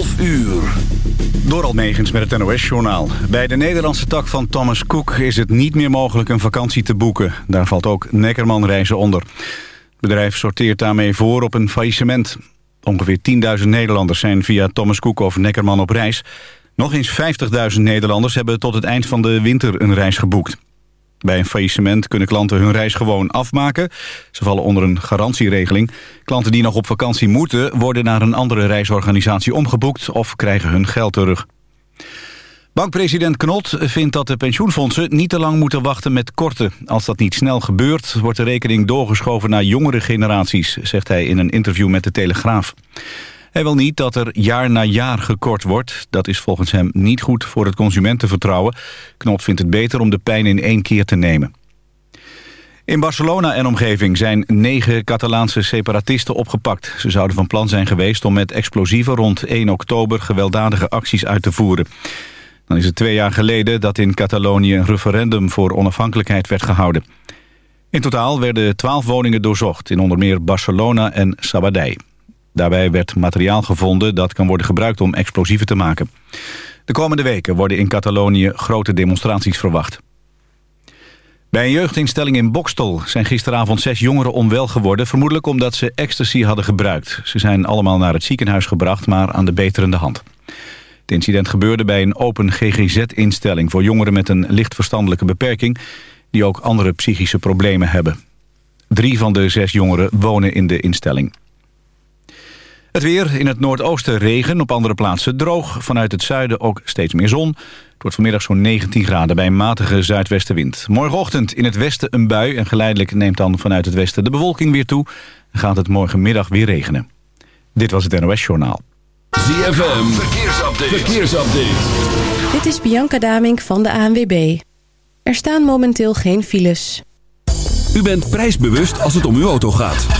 12 uur. Door Almegens met het NOS-journaal. Bij de Nederlandse tak van Thomas Cook is het niet meer mogelijk een vakantie te boeken. Daar valt ook Neckerman reizen onder. Het bedrijf sorteert daarmee voor op een faillissement. Ongeveer 10.000 Nederlanders zijn via Thomas Cook of Neckerman op reis. Nog eens 50.000 Nederlanders hebben tot het eind van de winter een reis geboekt. Bij een faillissement kunnen klanten hun reis gewoon afmaken. Ze vallen onder een garantieregeling. Klanten die nog op vakantie moeten... worden naar een andere reisorganisatie omgeboekt... of krijgen hun geld terug. Bankpresident Knot vindt dat de pensioenfondsen niet te lang moeten wachten met korten. Als dat niet snel gebeurt, wordt de rekening doorgeschoven naar jongere generaties, zegt hij in een interview met de Telegraaf. Hij wil niet dat er jaar na jaar gekort wordt. Dat is volgens hem niet goed voor het consumentenvertrouwen. Knot vindt het beter om de pijn in één keer te nemen. In Barcelona en omgeving zijn negen Catalaanse separatisten opgepakt. Ze zouden van plan zijn geweest om met explosieven rond 1 oktober gewelddadige acties uit te voeren. Dan is het twee jaar geleden dat in Catalonië een referendum voor onafhankelijkheid werd gehouden. In totaal werden twaalf woningen doorzocht in onder meer Barcelona en Sabadell. Daarbij werd materiaal gevonden dat kan worden gebruikt om explosieven te maken. De komende weken worden in Catalonië grote demonstraties verwacht. Bij een jeugdinstelling in Bokstel zijn gisteravond zes jongeren onwel geworden... vermoedelijk omdat ze ecstasy hadden gebruikt. Ze zijn allemaal naar het ziekenhuis gebracht, maar aan de beterende hand. Het incident gebeurde bij een open GGZ-instelling... voor jongeren met een licht verstandelijke beperking... die ook andere psychische problemen hebben. Drie van de zes jongeren wonen in de instelling. Het weer, in het noordoosten regen, op andere plaatsen droog. Vanuit het zuiden ook steeds meer zon. Het wordt vanmiddag zo'n 19 graden bij een matige zuidwestenwind. Morgenochtend in het westen een bui en geleidelijk neemt dan vanuit het westen de bewolking weer toe. En gaat het morgenmiddag weer regenen. Dit was het NOS Journaal. ZFM, verkeersupdate. verkeersupdate. Dit is Bianca Damink van de ANWB. Er staan momenteel geen files. U bent prijsbewust als het om uw auto gaat.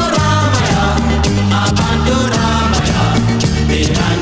Rama Bandhu Ramaya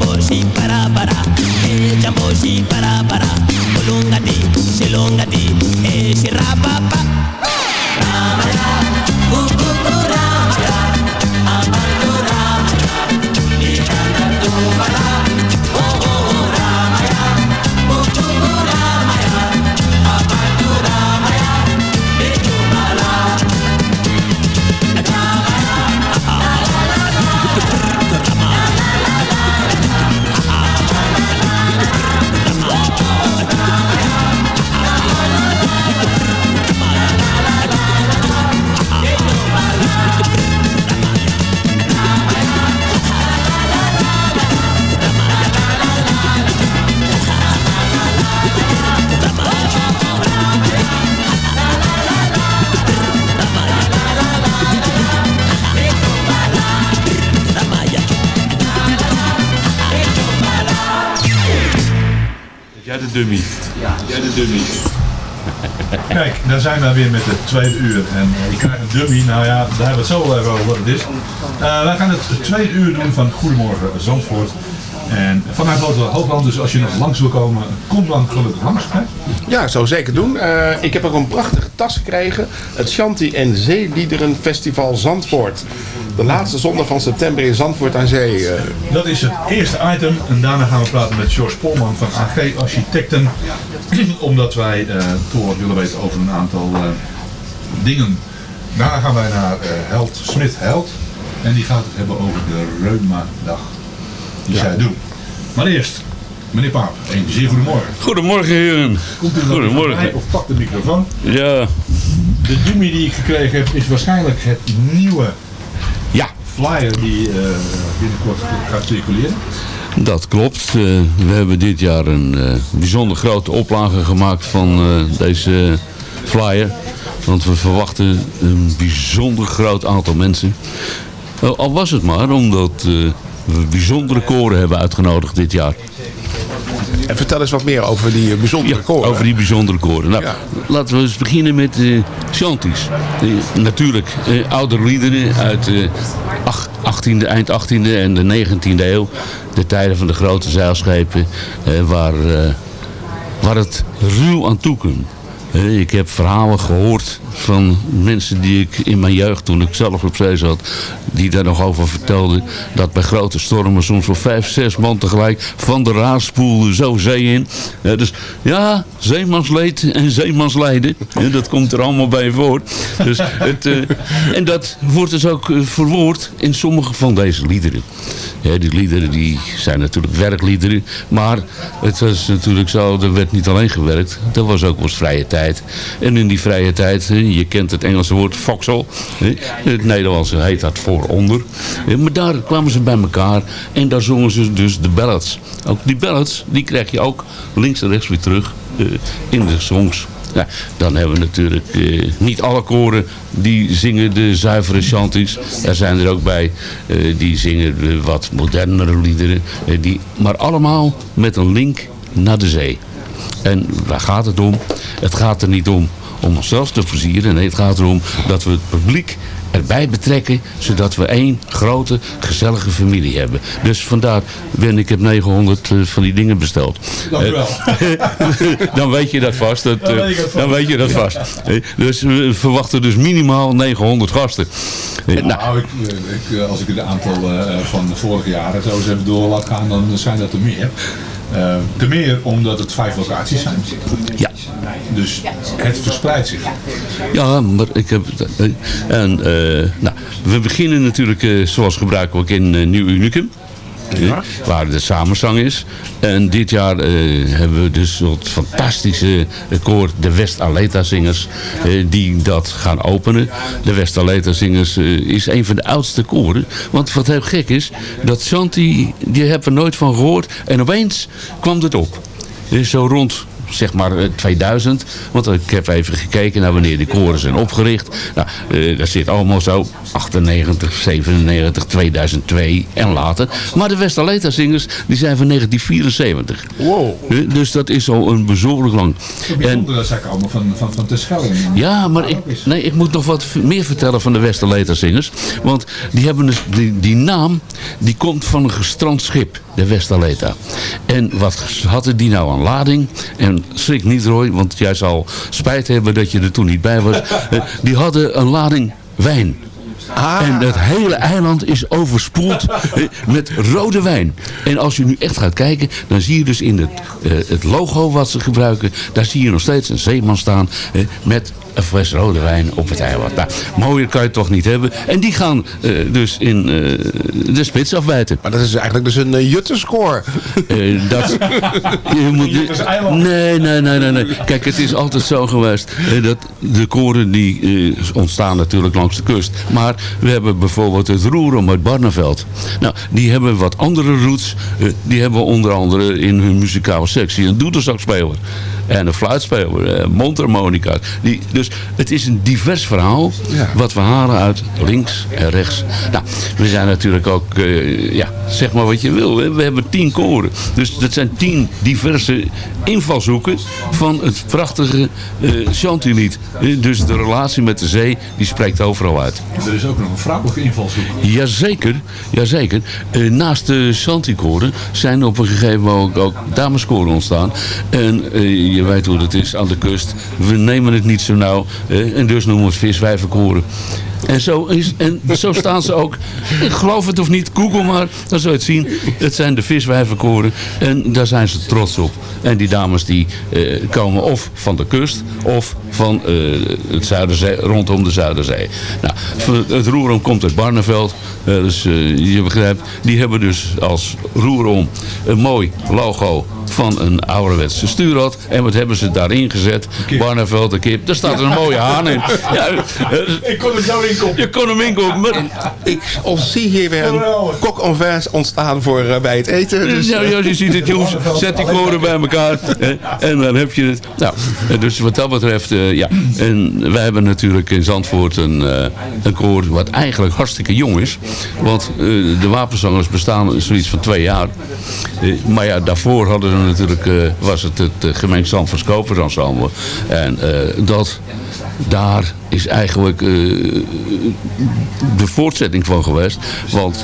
jamboshi para para, eh, jamboshi para para, bolongadi, silongadi, eh, shirapapa. Dummy. Jij de dummy. Kijk, daar zijn we weer met het tweede uur. En eh, ik krijg een dummy, nou ja, daar hebben we het zo wel even over wat het is. Eh, wij gaan het tweede uur doen van Goedemorgen Zandvoort. En vanuit Hoogland, dus als je nog langs wil komen, kom dan gelukkig langs. Hè? Ja, zou zeker doen. Eh, ik heb ook een prachtige tas gekregen. Het Shanti en Zeeliederen Festival Zandvoort. De laatste zondag van september in Zandvoort aan Zee. eh. Dat is het eerste item. En daarna gaan we praten met George Polman van AG Architecten. Omdat wij eh, toch wat willen weten over een aantal eh, dingen. Daarna gaan wij naar eh, Held, Smith Held. En die gaat het hebben over de Reuma-dag. Die zij doen. Maar eerst, meneer Paap, een zeer goedemorgen. Goedemorgen heren. Komt u Goedemorgen. Of pak de microfoon. Ja, De dummy die ik gekregen heb is waarschijnlijk het nieuwe ja, flyer die eh, binnenkort gaat circuleren. dat klopt. Eh, we hebben dit jaar een eh, bijzonder grote oplage gemaakt van eh, deze flyer. Want we verwachten een bijzonder groot aantal mensen. Al was het maar omdat eh, we bijzondere koren hebben uitgenodigd dit jaar. En vertel eens wat meer over die bijzondere Ja, koren. over die bijzondere koren. Nou, Ja. laten we eens beginnen met eh Chanties. Natuurlijk, eh, oude liederen uit de 18e, eind 18e en de 19e eeuw. De tijden van de grote zeilschepen, eh, waar, eh, waar het ruw aan toe kon. Eh, Ik heb verhalen gehoord van mensen die ik in mijn jeugd, toen ik zelf op zee zat, die daar nog over vertelden. Dat bij grote stormen soms wel vijf, zes man tegelijk van de raar spoelden zo zee in. Eh, dus ja, zeemansleed en zeemanslijden, eh, dat komt er allemaal bij voor. Dus het, eh, en dat wordt dus ook eh, verwoord in sommige van deze liederen. Ja, die liederen die zijn natuurlijk werkliederen, maar het was natuurlijk zo, er werd niet alleen gewerkt, er was ook wat vrije tijd. En in die vrije tijd, hè, je kent het Engelse woord foxhole, het Nederlandse heet dat vooronder. Maar daar kwamen ze bij elkaar en daar zongen ze dus de ballads. Ook die ballads, die krijg je ook links en rechts weer terug eh, in de songs. Ja, dan hebben we natuurlijk eh, niet alle koren die zingen de zuivere chanties. Er zijn er ook bij eh, die zingen de wat modernere liederen. eh, die, maar allemaal met een link naar de zee. En waar gaat het om? Het gaat er niet om om onszelf te versieren. Nee, het gaat erom dat we het publiek erbij betrekken, zodat we één grote, gezellige familie hebben. Dus vandaar, ben ik heb 900 eh, van die dingen besteld. Dank u wel. Eh, dan weet je dat vast. Dat, Dan eh, weet dan je dat vast. Eh, Dus we verwachten dus minimaal 900 gasten. Eh, Nou, Nou, ik, ik, eh, als ik het aantal eh, van de vorige jaren zo eens even door laat gaan, dan zijn dat er meer. Eh te meer omdat het vijf locaties zijn. ja. Dus het verspreidt zich. Ja, maar ik heb... eh, En, eh, nou, we beginnen natuurlijk eh, zoals gebruikelijk in Nieuw Unicum. Waar de samenzang is. En dit jaar eh, hebben we dus het fantastische koor, de West Aleta Zingers, eh, die dat gaan openen. De West Aleta Zingers eh, is een van de oudste koren. Want wat heel gek is, dat Shanti, die hebben we nooit van gehoord. En opeens kwam het op. Dus zo rond zeg maar eh, 2000. Want ik heb even gekeken naar wanneer die koren zijn opgericht. Nou, eh, daar zit allemaal zo 98, 97, 2002 en later. Maar de Westaleta zingers die zijn van 1974. Wow. Eh, Dus dat is al een bezorgelijk lang. En, Bijzonder dat zij komen van, van, van Terschelling. ja, maar ik, nee, ik moet nog wat meer vertellen van de Westerleter zingers. Want die hebben dus, die, die naam, die komt van een gestrand schip, de Westerleta. En wat hadden die nou aan lading? En schrik niet Roy, want jij zal spijt hebben dat je er toen niet bij was. Eh, die hadden een lading wijn. En het hele eiland is overspoeld eh, met rode wijn. En als je nu echt gaat kijken, dan zie je dus in het, eh, het logo wat ze gebruiken, daar zie je nog steeds een zeeman staan met een fles rode wijn op het eiland. Nou, mooier kan je het toch niet hebben. En die gaan eh, dus in eh, de spits afbijten. Maar dat is eigenlijk dus een uh, Jutterscore. Eh, dat, je moet, nee, nee, nee, nee, nee. Kijk, het is altijd zo geweest eh, dat de koren die eh, ontstaan natuurlijk langs de kust. Maar we hebben bijvoorbeeld het Roerom uit Barneveld. Nou, die hebben wat andere roots. Eh, die hebben onder andere in hun muzikale sectie een doedelzakspeler. En een fluitspeler, eh, mondharmonica. Die, dus het is een divers verhaal wat we halen uit links en rechts. Nou, we zijn natuurlijk ook, eh, ja, zeg maar wat je wil. Hè. We hebben tien koren. Dus dat zijn tien diverse invalshoeken van het prachtige eh Chantilied. Eh, Dus de relatie met de zee, die spreekt overal uit. Er is ook nog een vrouwelijke invalshoek. Jazeker, jazeker. Eh, naast de Shantykoren zijn op een gegeven moment ook, ook dameskoren ontstaan. En je weet hoe dat is aan de kust. We nemen het niet zo nauw. Eh, en dus noemen we het viswijvenkoren. En zo, is, en zo staan ze ook. Ik geloof het of niet, google maar. Dan zul je het zien. Het zijn de viswijvenkoren. En daar zijn ze trots op. En die dames die eh, komen of van de kust. Of van eh, het Zuiderzee, rondom de Zuiderzee. Nou, het roerom komt uit Barneveld. Eh, dus je begrijpt. Die hebben dus als roerom een mooi logo van een ouderwetse stuurrad. En wat hebben ze daarin gezet? Barneveld, de kip. Daar staat een mooie haan in. Ja, Ik kon er zo in je kon hem inkopen. Maar, Ik zie hier weer een kok en vins ontstaan voor eh, bij het eten. Dus, ja, ja, je ziet het, jongens. Zet die koren bij elkaar. hè, en dan heb je het. Nou, eh, dus wat dat betreft, eh, ja. En wij hebben natuurlijk in Zandvoort een, eh, een koor wat eigenlijk hartstikke jong is. Want eh, de wapenzangers bestaan zoiets van twee jaar. Eh, maar ja, daarvoor hadden we natuurlijk, eh, was het het uh, gemengd Zandvoorts Kopersensemble. En eh, dat... Daar is eigenlijk eh, de voortzetting van geweest. Want eh,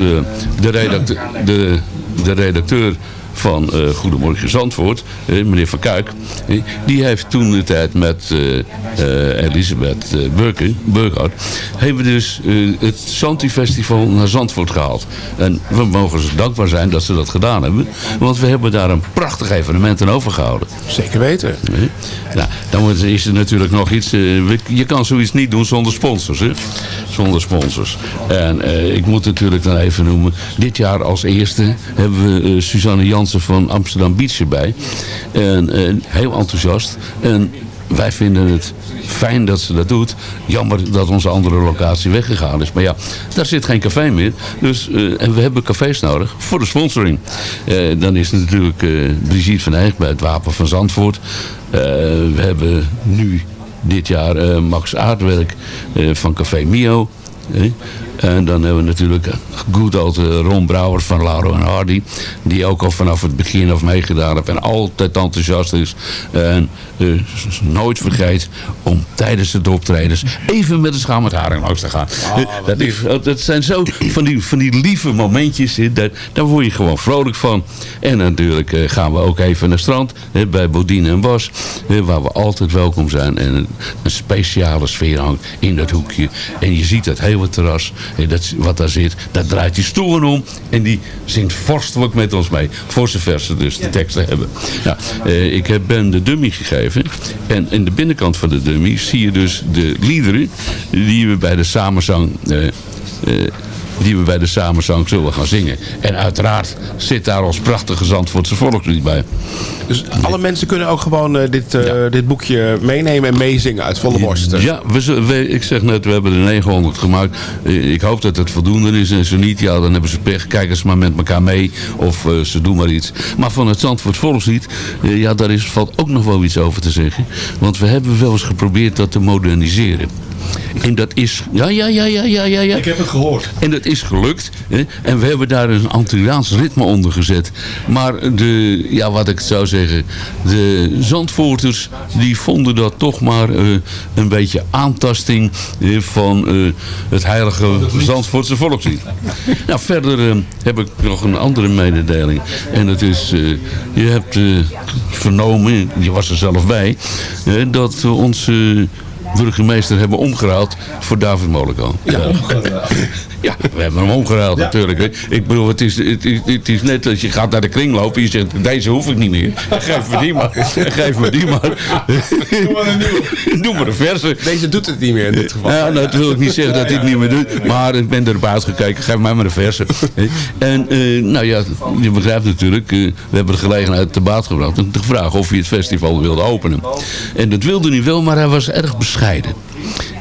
de, redacteur, de, de redacteur van eh, Goedemorgen Zandvoort, eh, meneer Van Kuik, eh, die heeft toen de tijd met Elisabeth Burkhardt, hebben we dus het Santi Festival naar Zandvoort gehaald. En we mogen ze dankbaar zijn dat ze dat gedaan hebben, want we hebben daar een prachtig evenement aan overgehouden. Zeker weten. Nou, dan is er natuurlijk nog iets. je kan zoiets niet doen zonder sponsors. Hè? Zonder sponsors. En ik moet natuurlijk dan even noemen. Dit jaar als eerste hebben we Suzanne Van Amsterdam Beach erbij. En eh, heel enthousiast. En wij vinden het fijn dat ze dat doet. Jammer dat onze andere locatie weggegaan is. Maar ja, daar zit geen café meer. Dus, eh, en we hebben cafés nodig voor de sponsoring. Eh, dan is natuurlijk Brigitte van Eyck bij het Wapen van Zandvoort. We hebben nu dit jaar Max Aardwerk van Café Mio. En dan hebben we natuurlijk goed oud eh, Ron Brouwer van Lauro en Hardy. Die ook al vanaf het begin af meegedaan heeft. En altijd enthousiast is. En eh, nooit vergeet om tijdens de optredens even met een schaam met langs te gaan. Eh, dat, is, dat zijn zo van die, van die lieve momentjes. Daar, daar word je gewoon vrolijk van. En natuurlijk eh, gaan we ook even naar het strand. bij Bodine en hè, waar we altijd welkom zijn. En een, een speciale sfeer hangt in dat hoekje. En je ziet dat hele terras. Hè, dat, wat daar zit. Daar draait die stoelen om. En die zingt vorstelijk met ons mee. Voor zover ze dus de teksten hebben. Nou, eh, ik heb Ben de dummy gegeven. En in de binnenkant van de dummy zie je dus de liederen. Die we bij de samenzang... eh, eh, die we bij de samenzang zullen gaan zingen. En uiteraard zit daar ons prachtige Zandvoortse volkslied bij. Dus alle mensen kunnen ook gewoon eh, dit, eh, dit boekje meenemen en meezingen uit volle borst. Ja, we, we- ik zeg net, we hebben er 900 gemaakt. Eh, Ik hoop dat het voldoende is. En zo niet, ja, dan hebben ze pech. Kijken ze maar met elkaar mee. Of ze doen maar iets. Maar van het Zandvoort Volkslied, ja, daar is, valt ook nog wel iets over te zeggen. Want we hebben wel eens geprobeerd dat te moderniseren. En dat is... Ja, ja, ja, ja, ja, ja. ja. Ik heb het gehoord. En dat is gelukt. Hè? En we hebben daar een Antilliaans ritme onder gezet. Maar de, ja, wat ik zou zeggen, de Zandvoorters, die vonden dat toch maar eh, een beetje aantasting eh, van het heilige Zandvoortse volkslied. nou, verder eh, heb ik nog een andere mededeling. En dat is, je hebt vernomen, je was er zelf bij, dat we onze burgemeester hebben omgeruild voor David Molenkamp. Ja, ja, we hebben hem omgeruild natuurlijk. hè. Ik bedoel, het is, het, is, het is net als je gaat naar de kringloop en je zegt, deze hoef ik niet meer. Geef me die maar. Geef me die maar. Doe maar een nieuwe. Doe maar een verse. Deze doet het niet meer in dit geval. Ja, nou, dat wil ik niet zeggen dat hij het niet meer doet. Maar ik ben erop uitgekeken. Geef mij maar een verse. En eh, nou ja, je begrijpt natuurlijk. eh, we hebben de gelegenheid te baat gebracht. Om te vragen of hij het festival wilde openen. En dat wilde hij wel, maar hij was erg bescheiden.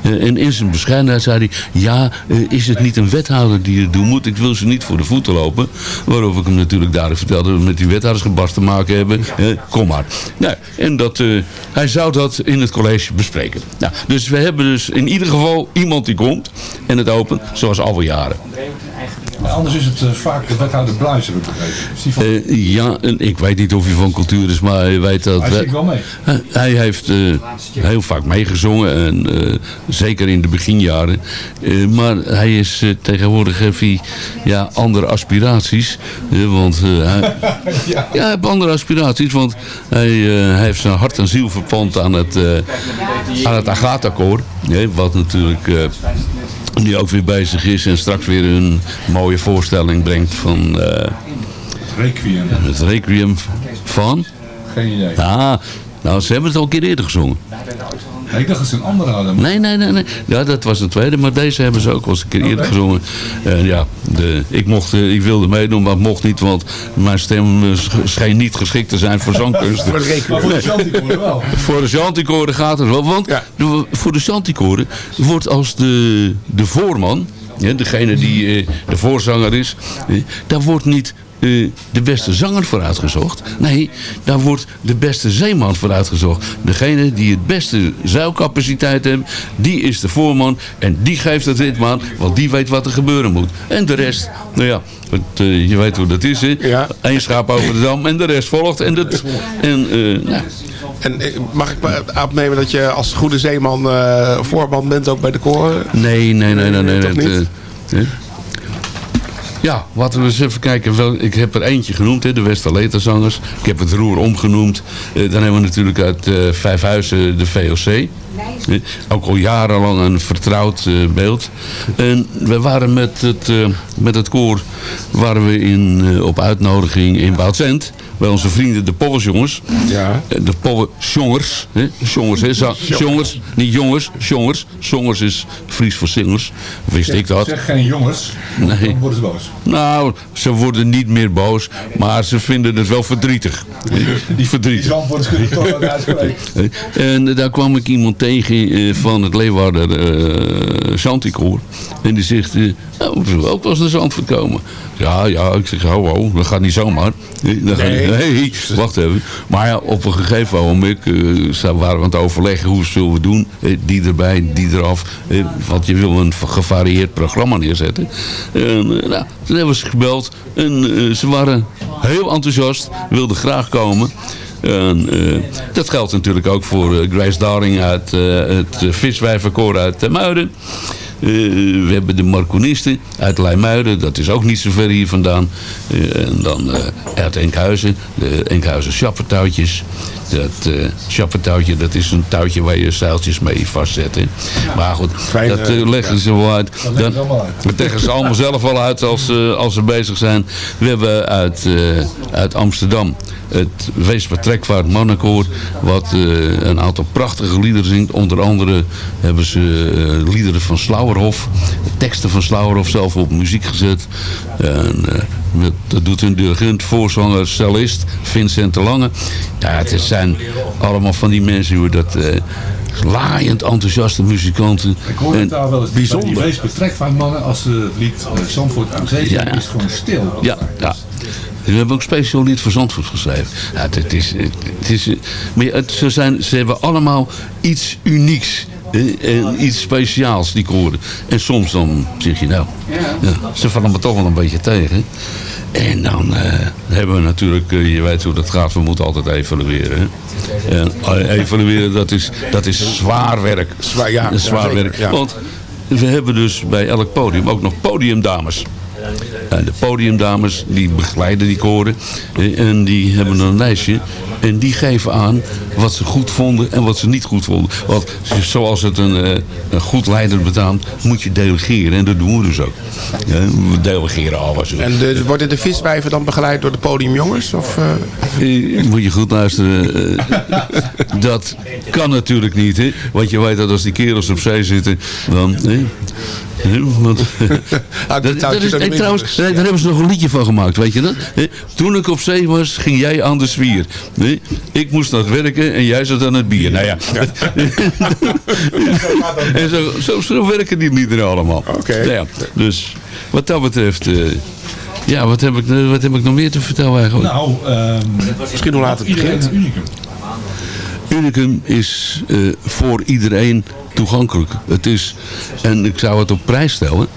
Eh, en in zijn bescheidenheid zei hij... Ja, eh, is het niet een wethouder die het doen moet? Ik wil ze niet voor de voeten lopen. Waarop ik hem natuurlijk daar vertelde... dat we met die wethoudersgebars te maken hebben. Eh, kom maar. Nou, en dat, eh, hij zou dat in het college bespreken. Nou, dus we hebben dus in ieder geval iemand die komt... en het opent, zoals alle jaren. Maar anders is het eh, vaak de wethouder Bluis, heb ik begrepen. Van... Eh, ja, en ik weet niet of hij van cultuur is, maar hij weet dat... Hij zingt wel mee. Hij- Hij heeft eh, heel vaak meegezongen, en, eh, zeker in de beginjaren. Eh, maar hij is eh, tegenwoordig heeft hij ja, andere aspiraties. eh, want eh, hij, ja. hij heeft andere aspiraties, want hij, eh, hij heeft zijn hart en ziel verpand aan het, eh aan het Agatha-koor. wat natuurlijk... nu ook weer bezig is en straks weer een mooie voorstelling brengt van eh, Requiem. het Requiem van. Geen idee. Ah, nou, ze hebben het al een keer eerder gezongen. Ik dacht dat ze een andere hadden. Nee, nee, nee, nee. Ja, dat was een tweede, maar deze hebben ze ook al eens een keer eerder gezongen. En ja, de, ik, mocht, eh, ik wilde meedoen, maar mocht niet, want mijn stem eh, sch- scheen niet geschikt te zijn voor zangkunsten. Voor de. Maar voor de Chanticoren wel. Voor de Chanticoren gaat het wel. Want voor de Chanticoren wordt als de, de voorman, ja, degene die eh, de voorzanger is, eh, daar wordt niet de beste zanger voor uitgezocht. Nee, daar wordt de beste zeeman voor uitgezocht. Degene die het beste zeilcapaciteit heeft, die is de voorman en die geeft het ritme aan, want die weet wat er gebeuren moet. En de rest, nou ja, het, eh, je weet hoe dat is, hè? Eén schaap over de dam en de rest volgt. En, dat, en eh, nou, En eh, mag ik aannemen dat je als goede zeeman voorman bent ook bij de koren? Nee, nee, nee, nee. nee, niet? Eh, ja, laten we eens even kijken. Wel, ik heb er eentje genoemd, hè, de Westerleterzangers. Ik heb het roer omgenoemd. Eh, dan hebben we natuurlijk uit eh Vijfhuizen de VOC. Eh, ook al jarenlang een vertrouwd eh, beeld. En we waren met het, eh, met het koor waren we in, eh, op uitnodiging in Boutzend. Bij onze vrienden de Pollesjongens. Ja. Eh, De Pollesjongers. hè, Jongens, hè? Jongens, niet jongens. Jongens. Zongers is Fries voor singers. Wist ik dat. Zeg geen jongens, Nee. dan worden ze boos. Nou, ze worden niet meer boos, maar ze vinden het wel verdrietig. Die verdrietig. Die toch wel. En daar kwam ik iemand tegen eh, van het Leeuwarder eh Chanticoor. En die zegt, eh, nou, ook wel eens naar Zandvoort komen. Ja, ja, ik zeg, ho, ho, dat gaat niet zomaar. Dat gaat Nee. wacht even. Maar ja, op een gegeven moment eh, waren we aan het overleggen hoe zullen we doen. Eh, die erbij, die eraf. Eh, want je wil een gevarieerd programma neerzetten. En, nou, toen hebben ze gebeld. En ze waren heel enthousiast, wilden graag komen. En, dat geldt natuurlijk ook voor eh, Grace Darling uit het uh, Viswijverkoor uit uh, Muiden. Eh, we hebben de Marconisten uit Leimuiden, dat is ook niet zo ver hier vandaan. Eh, en dan eh, uit Enkhuizen, de Enkhuizen Schappertouwtjes. Dat uh, dat is een touwtje waar je zeiltjes mee vastzet. Hè. Maar goed, Fijn, dat leggen ja. ze wel uit. leggen Dan, ze allemaal uit. dat leggen ze allemaal zelf wel uit als, eh, als ze bezig zijn. We hebben uit, eh, uit Amsterdam het Weesper Trekvaart Mannenkoor. Wat eh, een aantal prachtige liederen zingt. Onder andere hebben ze eh, liederen van Slauerhof. De teksten van Slauerhof zelf op muziek gezet. En, eh, dat doet een dirigent, voorzanger, cellist, Vincent de Lange. Ja, het zijn allemaal van die mensen hoe dat... eh, laaiend enthousiaste muzikanten. Ik hoor het daar wel eens bijzonder. Die meest betrekt van mannen als ze het lied eh, Zandvoort aan zee Ja. zingen, is gewoon stil. Ja, ja. We hebben ook een speciaal lied voor Zandvoort geschreven. Ja, het, het is, het, het is, eh, maar ja, het, ze, zijn, ze hebben allemaal iets unieks. eh, En iets speciaals, die koren. En soms dan zeg je nou, ja, ze vallen me toch wel een beetje tegen. En dan eh, hebben we natuurlijk, eh, je weet hoe dat gaat, we moeten altijd evalueren. hè. En eh, evalueren, dat is, dat is zwaar werk. Zwaar, ja, zwaar ja, werk. ja. Want we hebben dus bij elk podium ook nog podiumdames. En de podiumdames die begeleiden die koren. En die hebben een lijstje. En die geven aan wat ze goed vonden en wat ze niet goed vonden. Want zoals het een, eh, een goed leider betaamt, moet je delegeren. En dat doen we dus ook. We delegeren alles. En de, worden de viswijven dan begeleid door de podiumjongens? Of, eh? Eh, Moet je goed luisteren. dat kan natuurlijk niet. Hè? Want je weet dat als die kerels op zee zitten, dan... hè, want, dat, dat is, hey, trouwens, minste. daar hebben ze nog een liedje van gemaakt, weet je dat? Toen ik op zee was, ging jij aan de zwier. Ik moest het werken en jij zat aan het bier. Nou ja. en zo, zo, zo werken die liederen allemaal. Nou ja, dus wat dat betreft... eh, ja, wat heb, ik, eh, wat heb ik nog meer te vertellen eigenlijk? Nou, ehm, Misschien hoe laat het begint. unicum. Unicum is eh, voor iedereen toegankelijk. Het is, en ik zou het op prijs stellen,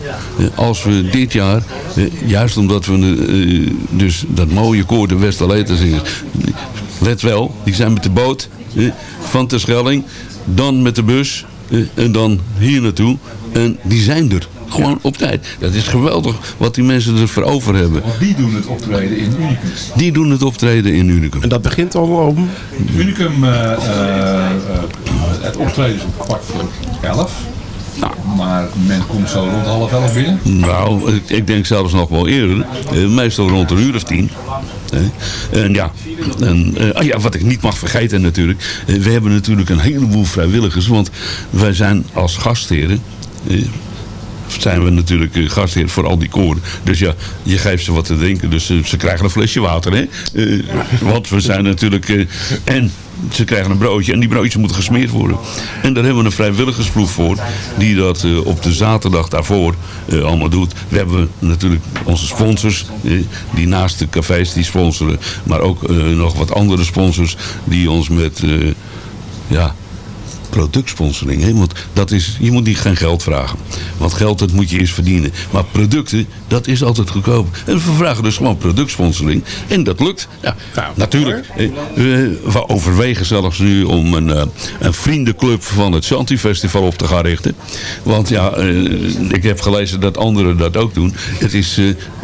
als we dit jaar, juist omdat we eh, dus dat mooie koor de Westerleter zingen, let wel, die zijn met de boot eh, van Terschelling, dan met de bus eh, en dan hier naartoe en die zijn er. Gewoon op tijd. Dat is geweldig wat die mensen ervoor over hebben. Want die doen het optreden in unicum. Die doen het optreden in Unicum. En dat begint al om... Unicum, eh, het optreden is om kwart voor elf. Nou. Maar men komt zo rond half elf binnen. Nou, ik, ik denk zelfs nog wel eerder. Eh, meestal rond een uur of tien. Eh, en ja, en, ah ja, wat ik niet mag vergeten natuurlijk. we hebben natuurlijk een heleboel vrijwilligers. Want wij zijn als gastheren... zijn we natuurlijk eh, gastheer voor al die koren. Dus ja, je geeft ze wat te drinken. Dus eh, ze krijgen een flesje water. Hè? Eh, want we zijn natuurlijk... en ze krijgen een broodje. En die broodjes moeten gesmeerd worden. En daar hebben we een vrijwilligersploeg voor. Die dat op de zaterdag daarvoor allemaal doet. We hebben natuurlijk onze sponsors. die naast de cafés die sponsoren. Maar ook nog wat andere sponsors. Die ons met... ja, productsponsoring. Hè? Want dat is, je moet niet geen geld vragen. Want geld dat moet je eerst verdienen. Maar producten, dat is altijd goedkoop. En we vragen dus gewoon productsponsoring. En dat lukt. Ja, natuurlijk. Eh, We, we overwegen zelfs nu om een, eh, een vriendenclub van het Shanti Festival op te gaan richten. Want ja, eh, ik heb gelezen dat anderen dat ook doen. Het is...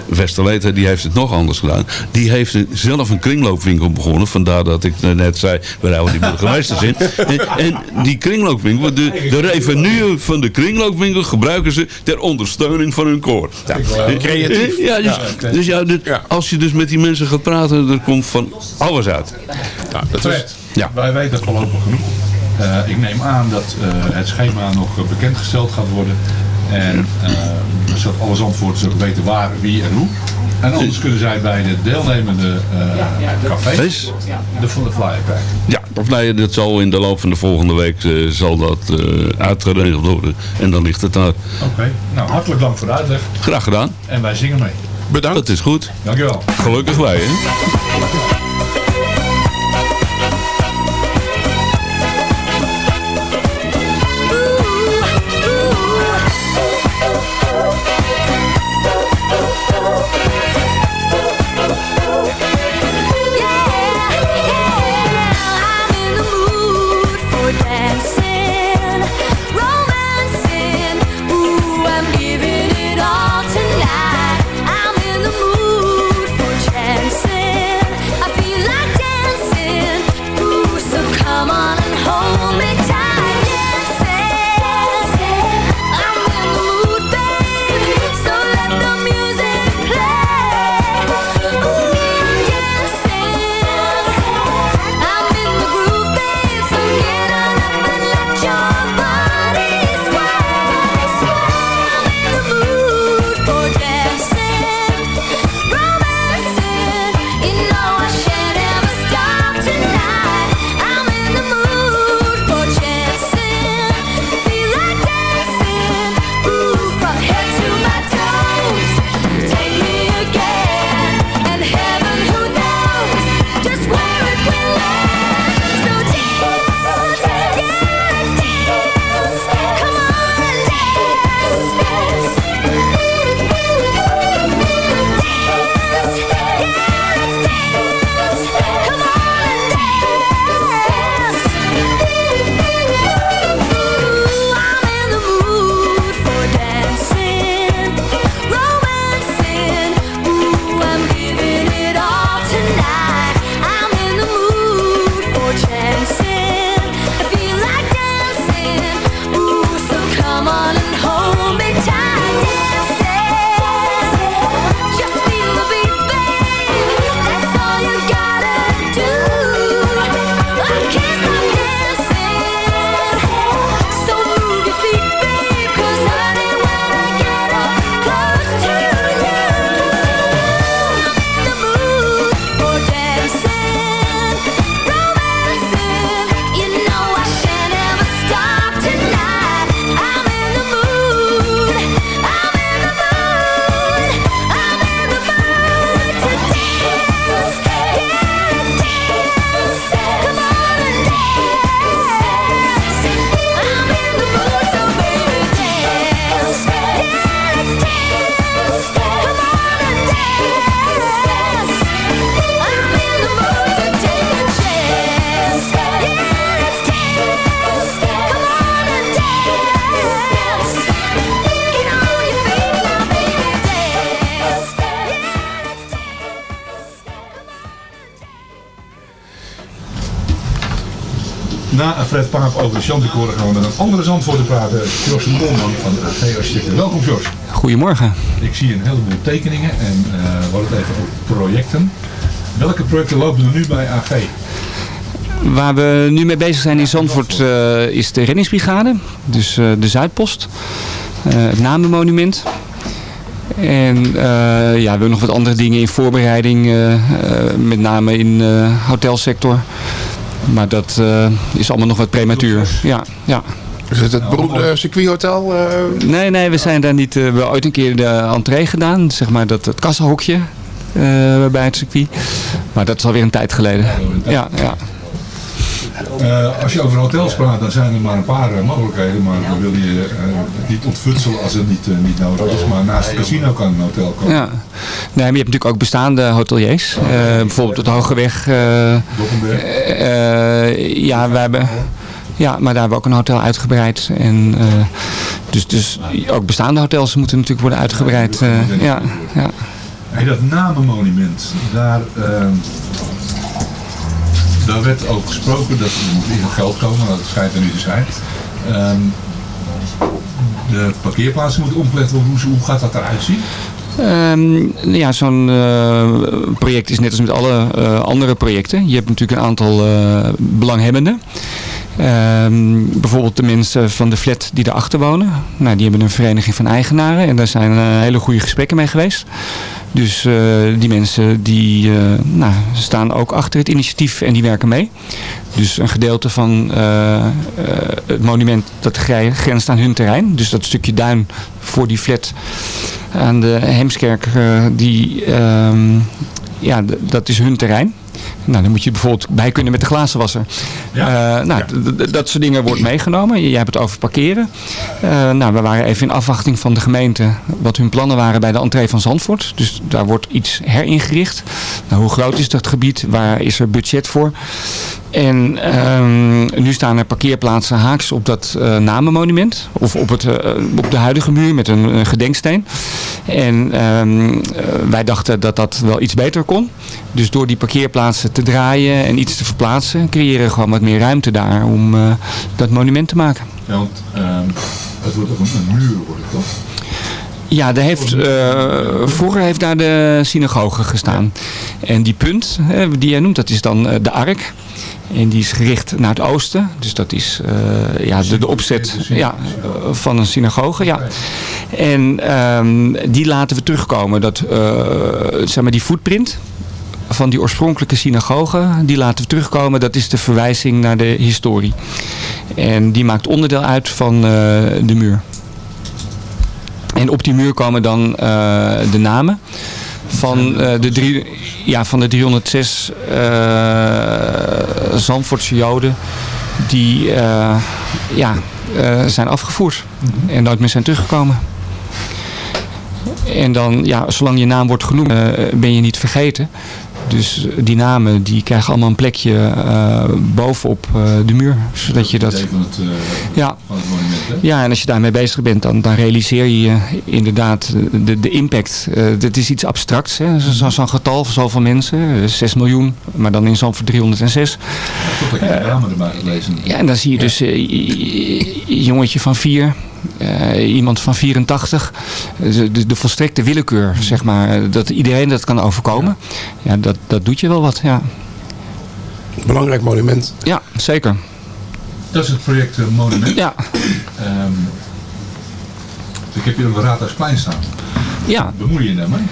Westerleter, die heeft het nog anders gedaan. Die heeft zelf een kringloopwinkel begonnen. Vandaar dat ik net zei, we houden die burgemeesters in. En, en die kringloopwinkel, de, de revenue van de kringloopwinkel gebruiken ze ter ondersteuning van hun koor. Ja, Creatief. Ja, dus, Ja. dus ja, als je dus met die mensen gaat praten, er komt van alles uit. Nou, dat is, Ja. wij weten voorlopig genoeg. Eh, ik neem aan dat eh, het schema nog bekendgesteld gaat worden. En eh, zodat alle Zandvoorters ook weten waar, wie en hoe. En anders kunnen zij bij de deelnemende eh cafés de, flyer krijgen. Ja, of nee, dat zal in de loop van de volgende week eh, zal dat eh, uitgeregeld worden. En dan ligt het daar. Oké, nou hartelijk dank voor de uitleg. Graag gedaan. En wij zingen mee. bedankt. Dat is goed. Dankjewel. Gelukkig wij, hè? Fred Paap over de Chanticoren gaan we met een andere Zandvoorter praten. Jos de Polman van AG Architecten. Welkom Jos. Goedemorgen. Ik zie een heleboel tekeningen en eh, we hadden het even over projecten. Welke projecten lopen er nu bij AG? Waar we nu mee bezig zijn in Zandvoort eh, is de reddingsbrigade. Dus eh, de Zuidpost. het Namenmonument. En ja, we hebben nog wat andere dingen in voorbereiding. met name in de hotelsector. Maar dat eh, is allemaal nog wat prematuur. Ja, ja. Is het het beroemde circuithotel? eh? Nee, nee, we zijn daar niet. eh, we hebben ooit een keer de entree gedaan. Zeg maar dat, het kassenhokje eh, bij het circuit. Maar dat is alweer een tijd geleden. Ja, ja. Eh, als je over hotels praat, dan zijn er maar een paar eh, mogelijkheden. Maar dan wil je eh, niet ontfutselen als het niet, niet nodig is. Maar naast het casino kan een hotel komen. Ja. Nee, maar je hebt natuurlijk ook bestaande hoteliers. Eh, bijvoorbeeld het Hogeweg. eh eh, ja, we hebben... Ja, maar daar hebben we ook een hotel uitgebreid. En, eh, dus, dus ook bestaande hotels moeten natuurlijk worden uitgebreid. eh, ja, ja. Hey, dat namenmonument, daar, ehm, daar werd over gesproken dat er moet in geld komen, dat schijnt er nu te zijn. Ehm, de parkeerplaatsen moeten omgelegd worden. Hoe, hoe gaat dat eruit zien? Ehm, ja, zo'n eh, project is net als met alle eh, andere projecten. Je hebt natuurlijk een aantal eh, belanghebbenden. Ehm, bijvoorbeeld de mensen van de flat die erachter wonen. Nou, die hebben een vereniging van eigenaren en daar zijn eh, hele goede gesprekken mee geweest. Dus eh, die mensen die eh, nou, staan ook achter het initiatief en die werken mee. Dus een gedeelte van het monument dat grenst aan hun terrein. Dus dat stukje duin voor die flat aan de Heemskerk, die, ehm, ja, dat is hun terrein. Nou, dan moet je bijvoorbeeld bij kunnen met de glazenwasser. Eh, nou, dat soort dingen wordt meegenomen. Jij hebt het over parkeren. Eh, nou, we waren even in afwachting van de gemeente wat hun plannen waren bij de entree van Zandvoort. Dus daar wordt iets heringericht. Nou, hoe groot is dat gebied? Waar is er budget voor? En ehm, nu staan er parkeerplaatsen haaks op dat eh, namenmonument. Of op, het, eh, op de huidige muur met een, een gedenksteen. En ehm, eh, wij dachten dat dat wel iets beter kon. Dus door die parkeerplaatsen te draaien en iets te verplaatsen... creëren we gewoon wat meer ruimte daar om dat monument te maken. Ja, want ehm, het wordt ook een, een muur, wordt het toch? Ja, daar heeft, vroeger heeft daar de synagoge gestaan. En die punt die jij noemt, dat is dan de ark. En die is gericht naar het oosten. Dus dat is eh, ja, de, de opzet ja, van een synagoge. Ja. En ehm, die laten we terugkomen. Dat, eh, zeg maar die footprint van die oorspronkelijke synagoge, die laten we terugkomen. Dat is de verwijzing naar de historie. En die maakt onderdeel uit van eh, de muur. En op die muur komen dan de namen van, de, drie, ja, van de 306 eh Zandvoortse Joden die eh, ja, eh, zijn afgevoerd en nooit meer zijn teruggekomen. En dan, ja, zolang je naam wordt genoemd, eh, ben je niet vergeten. Dus die namen die krijgen allemaal een plekje eh, bovenop eh, de muur. Zodat je dat... het, eh, Ja. van het monument, hè? Ja, en als je daarmee bezig bent, dan, dan realiseer je inderdaad de, de impact. Het is iets abstracts, hè? Zo- zo'n getal van zoveel mensen, eh, 6 miljoen, maar dan in Zandvoort 306. Toch dat je de namen erbij lezen. Ja, en dan zie je dus een jongetje van 4, iemand van 84. De, de, de volstrekte willekeur, zeg maar, eh, dat iedereen dat kan overkomen. Ja, dat, dat doet je wel wat, ja. Belangrijk monument. Ja, zeker. Dat is het project eh, Monument. Ja. Ehm, ik heb hier op de Raadhuisplein staan. Ja. Bemoei je daarmee?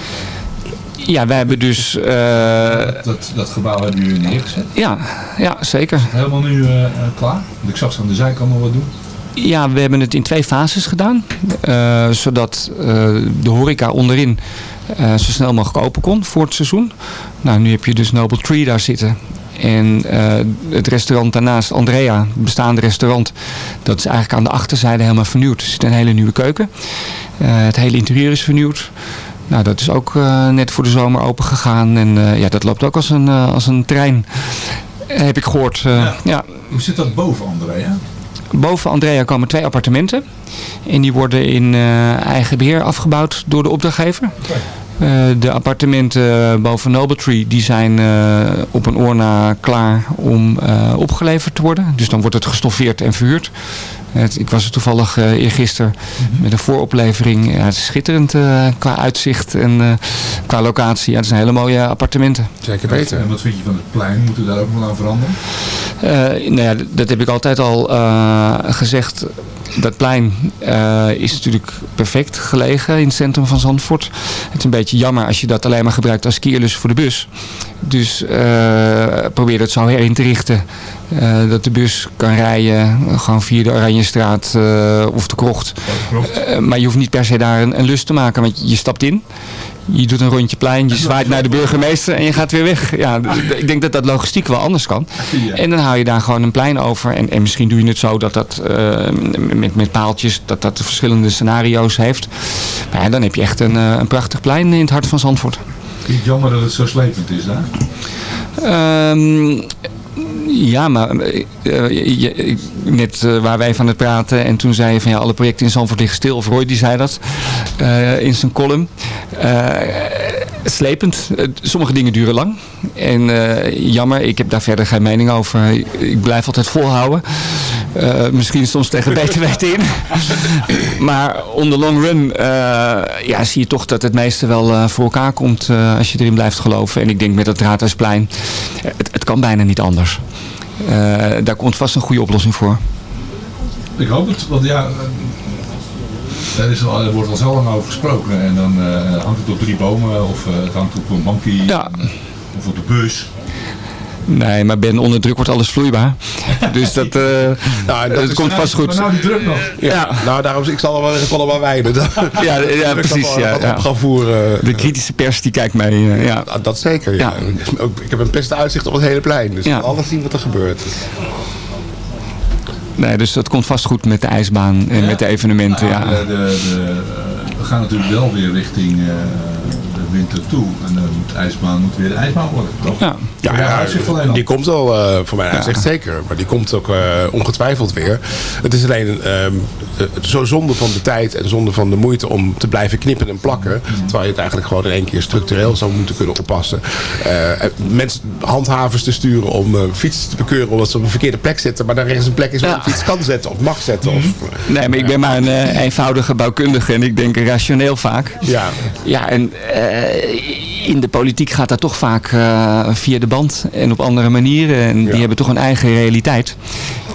Ja, wij hebben dus... eh, Dat, dat gebouw hebben jullie neergezet. ja, ja, zeker. Helemaal nu eh, eh, klaar? Want ik zag ze aan de zijkant nog wat doen. Ja, we hebben het in twee fases gedaan. eh, zodat eh, de horeca onderin eh, zo snel mogelijk open kon voor het seizoen. Nou, nu heb je dus Noble Tree daar zitten. En het restaurant daarnaast, Andrea, het bestaande restaurant, dat is eigenlijk aan de achterzijde helemaal vernieuwd. Er zit een hele nieuwe keuken. Het hele interieur is vernieuwd. Nou, dat is ook net voor de zomer open gegaan. En ja, dat loopt ook als een, als een trein. Heb ik gehoord. eh, ja. Hoe zit dat boven, Andrea? Boven Andrea komen twee appartementen. En die worden in eh, eigen beheer afgebouwd door de opdrachtgever. Eh, de appartementen boven Noble Tree die zijn eh, op een oor na klaar om opgeleverd te worden. Dus dan wordt het gestoffeerd en verhuurd. Het, ik was er toevallig uh, eergisteren met een vooroplevering. Ja, het is schitterend eh, qua uitzicht en eh, qua locatie. Ja, het zijn hele mooie appartementen. Zeker beter. En wat vind je van het plein? Moeten we daar ook nog aan veranderen? Eh, nou ja, dat heb ik altijd al eh, gezegd. Dat plein eh, is natuurlijk perfect gelegen in het centrum van Zandvoort. Het is een beetje jammer als je dat alleen maar gebruikt als keerlus voor de bus. Dus eh probeer het zo herin te richten. Eh, dat de bus kan rijden gewoon via de Oranjestraat eh, of de Krocht. Eh, maar je hoeft niet per se daar een, een lus te maken. Want je stapt in. Je doet een rondje plein, je zwaait naar de burgemeester en je gaat weer weg. Ja, ik denk dat dat logistiek wel anders kan. En dan hou je daar gewoon een plein over. En, en misschien doe je het zo dat dat met, met paaltjes, dat dat verschillende scenario's heeft. Maar ja, dan heb je echt een, een prachtig plein in het hart van Zandvoort. Vind je het jammer dat het zo slepend is daar? Ehm, ja, maar eh, eh, net eh, waar wij van het praten en toen zei je van ja, alle projecten in Zandvoort liggen stil. Of Roy die zei dat in zijn column. Slepend. Eh, sommige dingen duren lang. En eh, jammer, ik heb daar verder geen mening over. Ik blijf altijd volhouden. Eh, misschien soms tegen beter weten in. maar on the long run eh, ja, zie je toch dat het meeste wel eh, voor elkaar komt eh, als je erin blijft geloven. En ik denk met dat Raadhuisplein, het, het kan bijna niet anders. Eh, daar komt vast een goede oplossing voor. Ik hoop het, want ja, er, is al, er wordt al zo lang over gesproken. En dan eh, hangt het op drie bomen of eh, het hangt op een bankie Ja. en, eh, of op de bus. Nee, maar Ben, onder druk wordt alles vloeibaar. Dus dat, eh Nou, dat komt vast goed. Maar nou die druk nog. Ja. Nou, daarom ik zal er wel, ik zal er wel wijden. Ja, ja precies. Ja, ja. Op voeren. De kritische pers die kijkt mee. eh, ja. Ah, Dat zeker, ja. Ik heb een beste uitzicht op het hele plein. Dus Ja. ik kan alles zien wat er gebeurt. Nee, dus dat komt vast goed met de ijsbaan en met de evenementen. Nou, Ja. de, de, de, eh, we gaan natuurlijk wel weer richting eh, de winter toe. En dan moet de ijsbaan moet weer de ijsbaan worden, toch? Ja. Ja, Ja, ja, die komt al, eh, voor mijn uitzicht zeker. Maar die komt ook eh, ongetwijfeld weer. Het is alleen ehm, eh, zo zonde van de tijd en zonde van de moeite om te blijven knippen en plakken. Terwijl je het eigenlijk gewoon in één keer structureel zou moeten kunnen oppassen. Eh, mensen, handhavers te sturen om eh, fietsen te bekeuren omdat ze op een verkeerde plek zitten. Maar daar ergens een plek is waar je Ja. fiets kan zetten of mag zetten. Of, Nee, maar ik ben maar een eh, eenvoudige bouwkundige en ik denk rationeel vaak. ja. Ja, en eh, in de politiek gaat dat toch vaak eh, via de band en op andere manieren. En die hebben toch een eigen realiteit.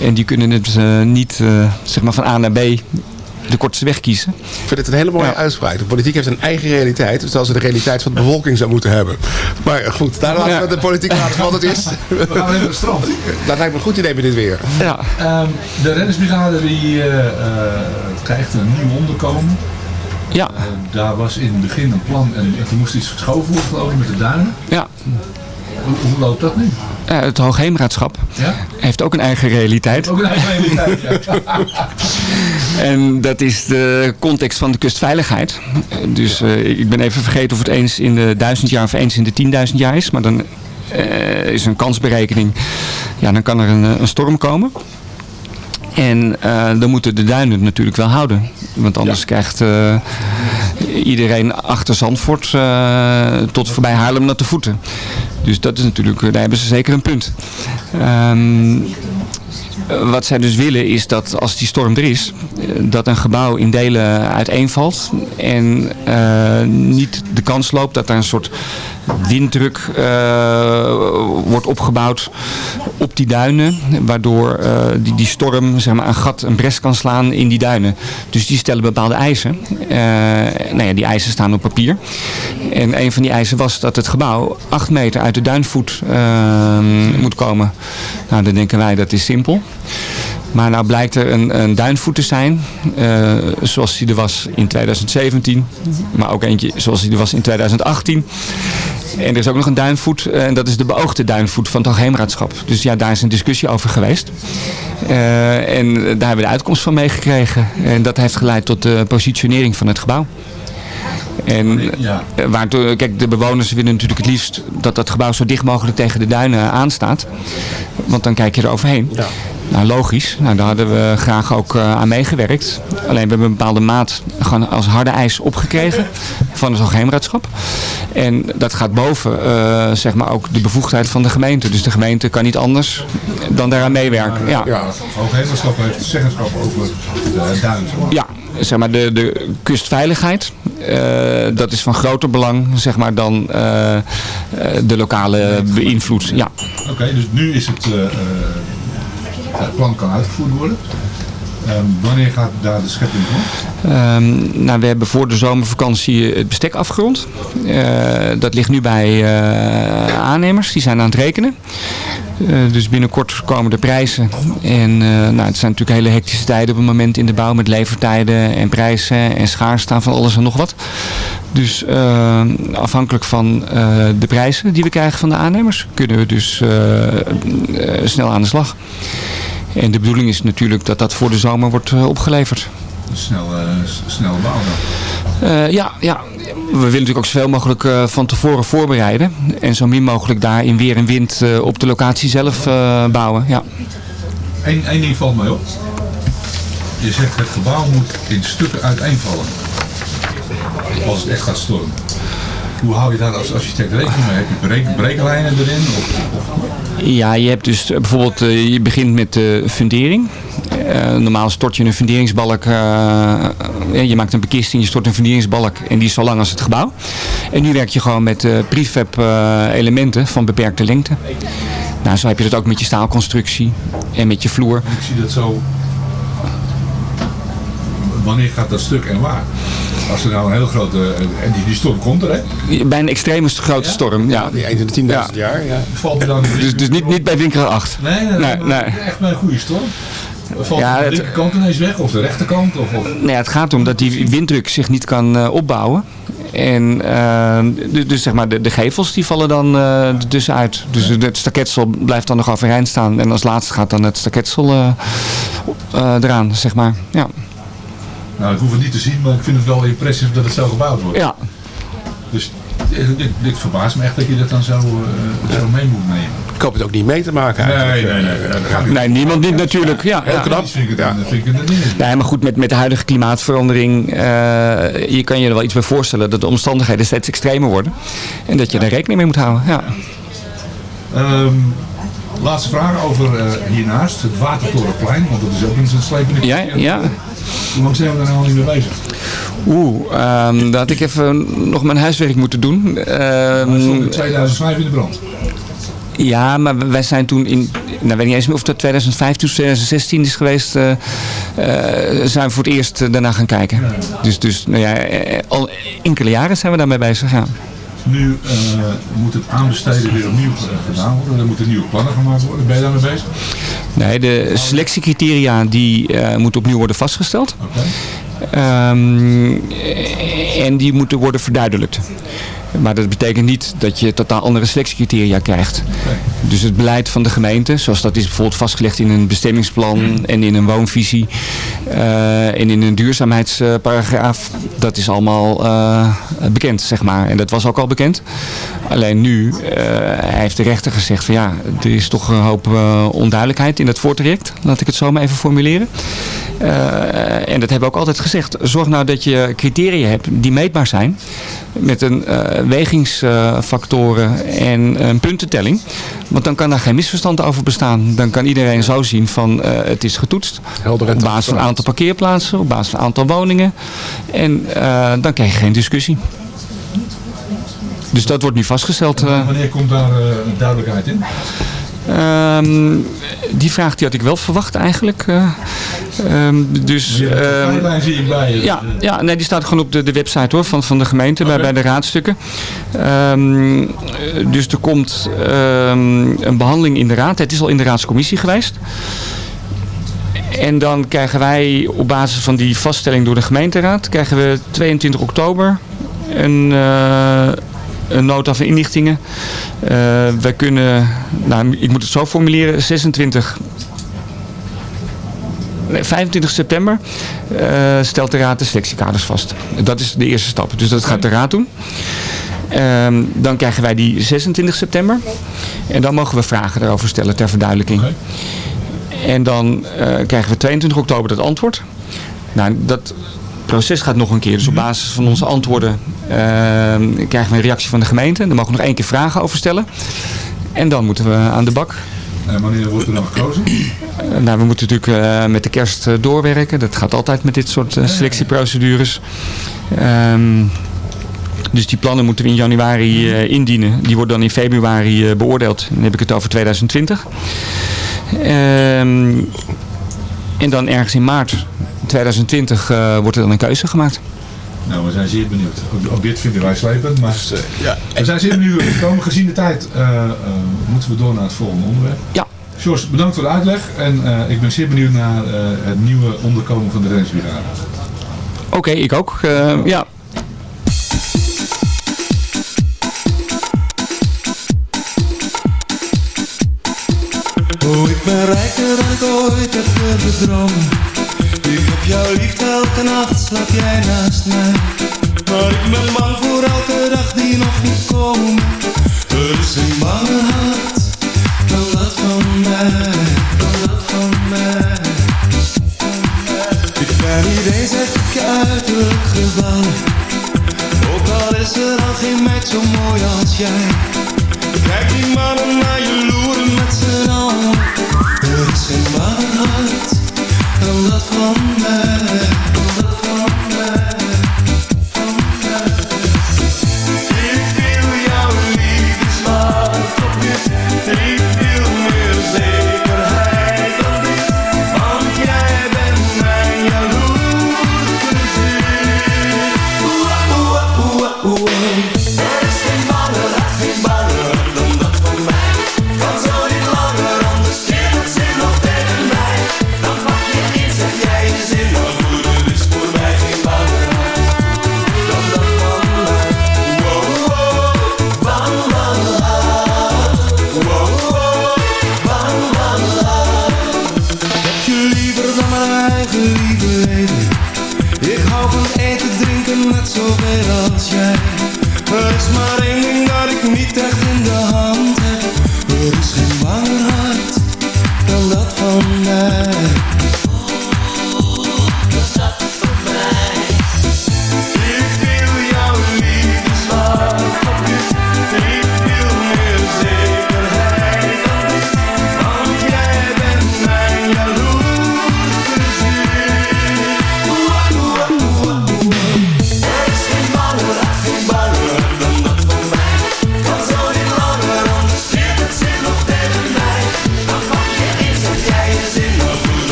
En die kunnen het eh, niet eh, zeg maar van A naar B de kortste weg kiezen. Ik vind het een hele mooie uitspraak. De politiek heeft een eigen realiteit, zoals ze de realiteit van de bevolking zou moeten hebben. Maar goed, daar laten we de politiek laten wat het is. We gaan even naar het strand. Dat lijkt me een goed idee met dit weer. Ja. Ehm, de reddingsbrigade die eh, eh, krijgt een nieuw onderkomen. Ja. Eh, daar was in het begin een plan en er moest iets verschoven worden geloof ik met de duinen. Ja. Hoe, hoe loopt dat nu? Eh, het Hoogheemraadschap Ja? heeft ook een eigen realiteit. Ook een eigen realiteit, ja. En dat is de context van de kustveiligheid. Dus eh, ik ben even vergeten of het eens in de duizend jaar of eens in de tienduizend jaar is. Maar dan is een kansberekening. Ja, dan kan er een, een storm komen. En eh, dan moeten de duinen het natuurlijk wel houden. Want anders krijgt eh, iedereen achter Zandvoort eh, tot voorbij Haarlem naar de voeten. Dus dat is natuurlijk, daar hebben ze zeker een punt. Ehm, wat zij dus willen is dat als die storm er is, dat een gebouw in delen uiteenvalt en niet de kans loopt dat er een soort winddruk eh, wordt opgebouwd op die duinen, waardoor eh, die, die storm zeg maar, een gat, een bres kan slaan in die duinen. Dus die stellen bepaalde eisen. Eh, nou ja, die eisen staan op papier. En een van die eisen was dat het gebouw acht meter uit de duinvoet eh, moet komen. Nou, dan denken wij dat is simpel. Maar nou blijkt er een, een duinvoet te zijn, eh, zoals die er was in 2017, maar ook eentje zoals die er was in 2018. En er is ook nog een duinvoet, eh, en dat is de beoogde duinvoet van het Hoogheemraadschap. Dus ja, daar is een discussie over geweest. Eh, en daar hebben we de uitkomst van meegekregen. En dat heeft geleid tot de positionering van het gebouw. En Ja. waardoor, kijk, de bewoners willen natuurlijk het liefst dat dat gebouw zo dicht mogelijk tegen de duinen aanstaat. Want dan kijk je er overheen. Nou, logisch. Nou, daar hadden we graag ook eh, aan meegewerkt. Alleen we hebben een bepaalde maat gewoon als harde ijs opgekregen. Van het Hoogheemraadschap. En dat gaat boven eh, zeg maar ook de bevoegdheid van de gemeente. Dus de gemeente kan niet anders dan daaraan meewerken. Ja. Ja, het Hoogheemraadschap heeft zeggenschap over de duin. zeg maar. Ja, zeg maar de, de kustveiligheid, eh, dat is van groter belang zeg maar, dan eh, eh, de lokale beïnvloed. Ja. Oké, dus nu is het, eh, eh, het plan kan uitgevoerd worden. Ehm, wanneer gaat daar de schepping van? Ehm, nou, we hebben voor de zomervakantie het bestek afgerond. Eh, dat ligt nu bij eh, aannemers, die zijn aan het rekenen. Eh, dus binnenkort komen de prijzen. En nou, het zijn natuurlijk hele hectische tijden op het moment in de bouw met levertijden en prijzen en schaarstaan van alles en nog wat. Dus afhankelijk van de prijzen die we krijgen van de aannemers kunnen we dus snel aan de slag. En de bedoeling is natuurlijk dat dat voor de zomer wordt eh, opgeleverd. Snel, eh, s- snelle bouw dan. Eh, ja, ja, we willen natuurlijk ook zoveel mogelijk van tevoren voorbereiden. En zo min mogelijk daar in weer en wind op de locatie zelf bouwen. Ja. Eén één ding valt mij op. Je zegt het gebouw moet in stukken uiteenvallen. Als het echt gaat stormen. Hoe hou je daar als architect rekening mee? Heb je breek, breeklijnen erin? Of, of, ja, je hebt dus eh, bijvoorbeeld, eh, je begint met de fundering. Eh, normaal stort je een funderingsbalk, je maakt een bekisting, je stort een funderingsbalk en die is zo lang als het gebouw. En nu werk je gewoon met prefab elementen van beperkte lengte. Nou, zo heb je dat ook met je staalconstructie en met je vloer. ik zie dat zo. Wanneer gaat dat stuk en waar? Als er nou een heel grote. En die, die storm komt er, hè? Bij een extreme grote storm, ja. Die 1 in de 10.000 jaar, ja. Valt er dan. Dus, dus niet, niet bij Winkel 8. Nee, nee, nee. maar echt bij een goede storm. Valt Ja, de het- linkerkant ineens weg of de rechterkant? Of, of... Nee, het gaat om dat die winddruk zich niet kan eh, opbouwen. En eh, dus, dus zeg maar de, de gevels die vallen dan eh er tussenuit. Dus het staketsel blijft dan nog overeind staan. En als laatste gaat dan het staketsel eh, eh, eraan, zeg maar. Ja. Nou, ik hoef het niet te zien, maar ik vind het wel impressief dat het zo gebouwd wordt. Ja. Dus dit, dit, dit verbaast me echt dat je dat dan zo, eh, zo mee moet nemen. Ik hoop het ook niet mee te maken eigenlijk. Nee, nee, nee. nee, dat gaat niet. Nee, niemand niet natuurlijk. Ja, Heel ja. knap. Vind ik het, ja. vind ik het niet. Nee, maar goed, met, met de huidige klimaatverandering, eh, je kan je er wel iets bij voorstellen dat de omstandigheden steeds extremer worden. En dat je daar rekening mee moet houden. Ja. Ehm, laatste vraag over eh, hiernaast, het Watertorenplein, want dat is ook een slepende Ja, ja. Hoe lang zijn we daar nou al niet mee bezig? Oeh, ehm daar had ik even nog mijn huiswerk moeten doen. Stonden in 2005 in de brand. ja, maar wij zijn toen in, nou weet niet eens meer of dat 2015 of 2016 is geweest, eh, zijn we voor het eerst eh, daarna gaan kijken. Dus, dus nou ja, al enkele jaren zijn we daarmee bezig. Ja. Nu eh, moet het aanbesteden weer opnieuw gedaan worden. Er moeten nieuwe plannen gemaakt worden. Ben je daarmee bezig? Nee, de selectiecriteria die eh, moeten opnieuw worden vastgesteld. Ehm, en die moeten worden verduidelijkt. Maar dat betekent niet dat je totaal andere selectiecriteria krijgt. Dus het beleid van de gemeente, zoals dat is bijvoorbeeld vastgelegd in een bestemmingsplan en in een woonvisie eh, en in een duurzaamheidsparagraaf, dat is allemaal eh, bekend, zeg maar. En dat was ook al bekend. Alleen nu eh, heeft de rechter gezegd van ja, er is toch een hoop eh, onduidelijkheid in dat voortraject. Laat ik het zo maar even formuleren. Eh, en dat hebben we ook altijd gezegd. Zorg nou dat je criteria hebt die meetbaar zijn. Met een wegingsfactoren en een puntentelling. Want dan kan daar geen misverstand over bestaan. Dan kan iedereen zo zien van het is getoetst. Helder op basis van een aantal parkeerplaatsen, op basis van een aantal woningen. En dan krijg je geen discussie. Dus dat wordt nu vastgesteld. eh. Wanneer komt daar eh, duidelijkheid in? Ehm, die vraag die had ik wel verwacht eigenlijk. eh. Ehm, dus, de ehm, tijdlijn zie ik bij je. ja, ja nee, die staat gewoon op de, de website hoor, van, van de gemeente bij, bij de raadstukken. Dus er komt een behandeling in de raad. Het is al in de raadscommissie geweest. En dan krijgen wij op basis van die vaststelling door de gemeenteraad, krijgen we 22 oktober een, een nota van inlichtingen. Eh, wij kunnen, nou, ik moet het zo formuleren, 26 Nee, 25 september eh, stelt de raad de selectiekaders vast. Dat is de eerste stap. Dus dat gaat de raad doen. Ehm, dan krijgen wij die 26 september. En dan mogen we vragen erover stellen ter verduidelijking. En dan eh, krijgen we 22 oktober dat antwoord. Nou, dat proces gaat nog een keer. Dus op basis van onze antwoorden eh, krijgen we een reactie van de gemeente. Daar mogen we nog één keer vragen over stellen. En dan moeten we aan de bak. En wanneer wordt er dan gekozen? Eh, nou, we moeten natuurlijk eh, met de kerst eh, doorwerken. Dat gaat altijd met dit soort eh, selectieprocedures. Ehm, dus die plannen moeten we in januari eh, indienen. Die worden dan in februari eh, beoordeeld. Dan heb ik het over 2020. Ehm, en dan ergens in maart 2020 eh, wordt er dan een keuze gemaakt. Nou, we zijn zeer benieuwd. Ook, ook dit vinden wij slepend, maar we zijn zeer benieuwd. We komen gezien de tijd, eh, eh, moeten we door naar het volgende onderwerp. Ja. Jos, bedankt voor de uitleg en eh, ik ben zeer benieuwd naar eh, het nieuwe onderkomen van de reddingsbrigade. Oké, ik ook. Eh, ja. Oh, ik ben rijker dan ik ooit heb gedroomd. Ik heb jouw liefde elke nacht, slaap jij naast mij. Maar ik ben bang voor elke dag die nog niet komt. Er is een bange hart, dan dat van mij, dan dat van mij. Ik ben niet eens echt uiterlijk gevallen. Ook al is er al geen meid zo mooi als jij. Kijk mannen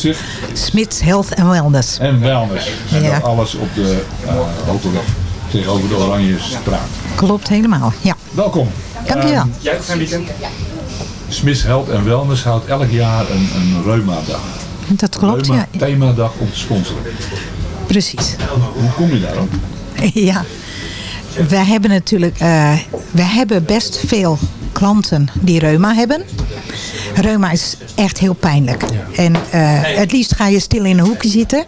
Zeg. Smits Health and Wellness. En wellness. En Ja. dat alles op de uh, Autoweg tegenover de Oranje Straat. Klopt helemaal, ja. Welkom. Dankjewel. Ehm, Jij weekend? Smits Health en Wellness houdt elk jaar een, een Reuma-dag. Dat klopt, Reuma ja. themadag om te sponsoren. Precies. Hoe kom je daarop? Ja, wij hebben natuurlijk, eh wij hebben best veel klanten die reuma hebben. Reuma is echt heel pijnlijk. En eh, het liefst ga je stil in een hoekje zitten.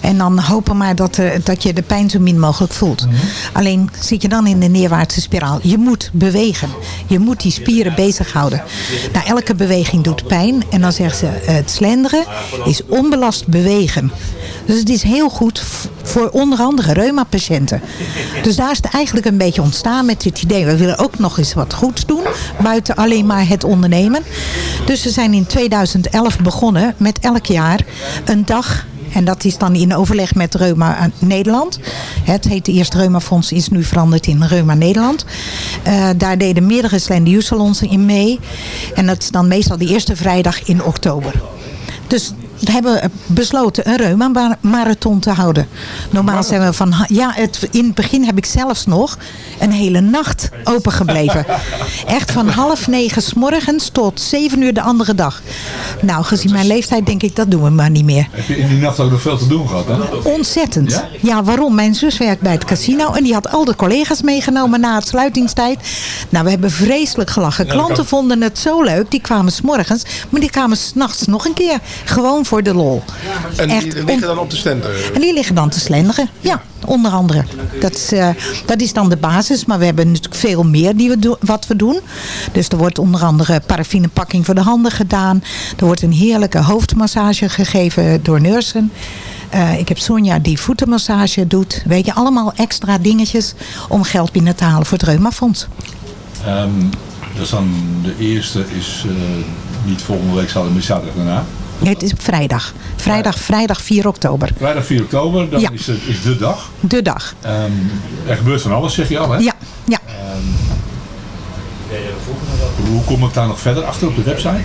En dan hopen maar dat, eh, dat je de pijn zo min mogelijk voelt. Alleen zit je dan in de neerwaartse spiraal. Je moet bewegen. Je moet die spieren bezighouden. Nou, elke beweging doet pijn. En dan zeggen ze, eh, het slenderen is onbelast bewegen. Dus het is heel goed voor onder andere reuma-patiënten. Dus daar is het eigenlijk een beetje ontstaan met het idee. We willen ook nog eens wat goeds doen. Buiten alleen maar het ondernemen. Dus we zijn in 2011 begonnen met elk jaar een dag en dat is dan in overleg met Reuma Nederland. Het heet eerst Reuma Fonds, is nu veranderd in Reuma Nederland. Eh, daar deden meerdere Slender salons in mee. En dat is dan meestal de eerste vrijdag in oktober. Dus hebben besloten een reuma-marathon te houden. Normaal zijn we van... Ja, het, in het begin heb ik zelfs nog een hele nacht open gebleven. Echt van half negen s morgens tot zeven uur de andere dag. Nou, gezien mijn leeftijd denk ik, dat doen we maar niet meer. Heb je in die nacht ook nog veel te doen gehad, hè? Ontzettend. Ja? Ja? waarom? Mijn zus werkt bij het casino en die had al de collega's meegenomen na het sluitingstijd. Nou, we hebben vreselijk gelachen. Klanten vonden het zo leuk. Die kwamen s'morgens, maar die kwamen s'nachts nog een keer. Gewoon voor de lol. En die Echt liggen dan op de eh, En die liggen dan te slenderen. Ja, onder andere. Dat is, eh, dat is dan de basis. Maar we hebben natuurlijk veel meer die we doen, wat we doen. Dus er wordt onder andere paraffinepakking voor de handen gedaan. Er wordt een heerlijke hoofdmassage gegeven door nursen. Eh, ik heb Sonja die voetenmassage doet. Weet je, allemaal extra dingetjes om geld binnen te halen voor het Reumafonds. Ehm, dus dan de eerste is eh, niet volgende week zaterdag, maar zaterdag daarna. Het is op vrijdag. Vrijdag, vrijdag 4 oktober. Vrijdag 4 oktober, dan Ja. is, het, is de dag. De dag. Ehm, er gebeurt van alles, zeg je al, hè? Ja, ja. Hoe kom ik daar nog verder achter op de website?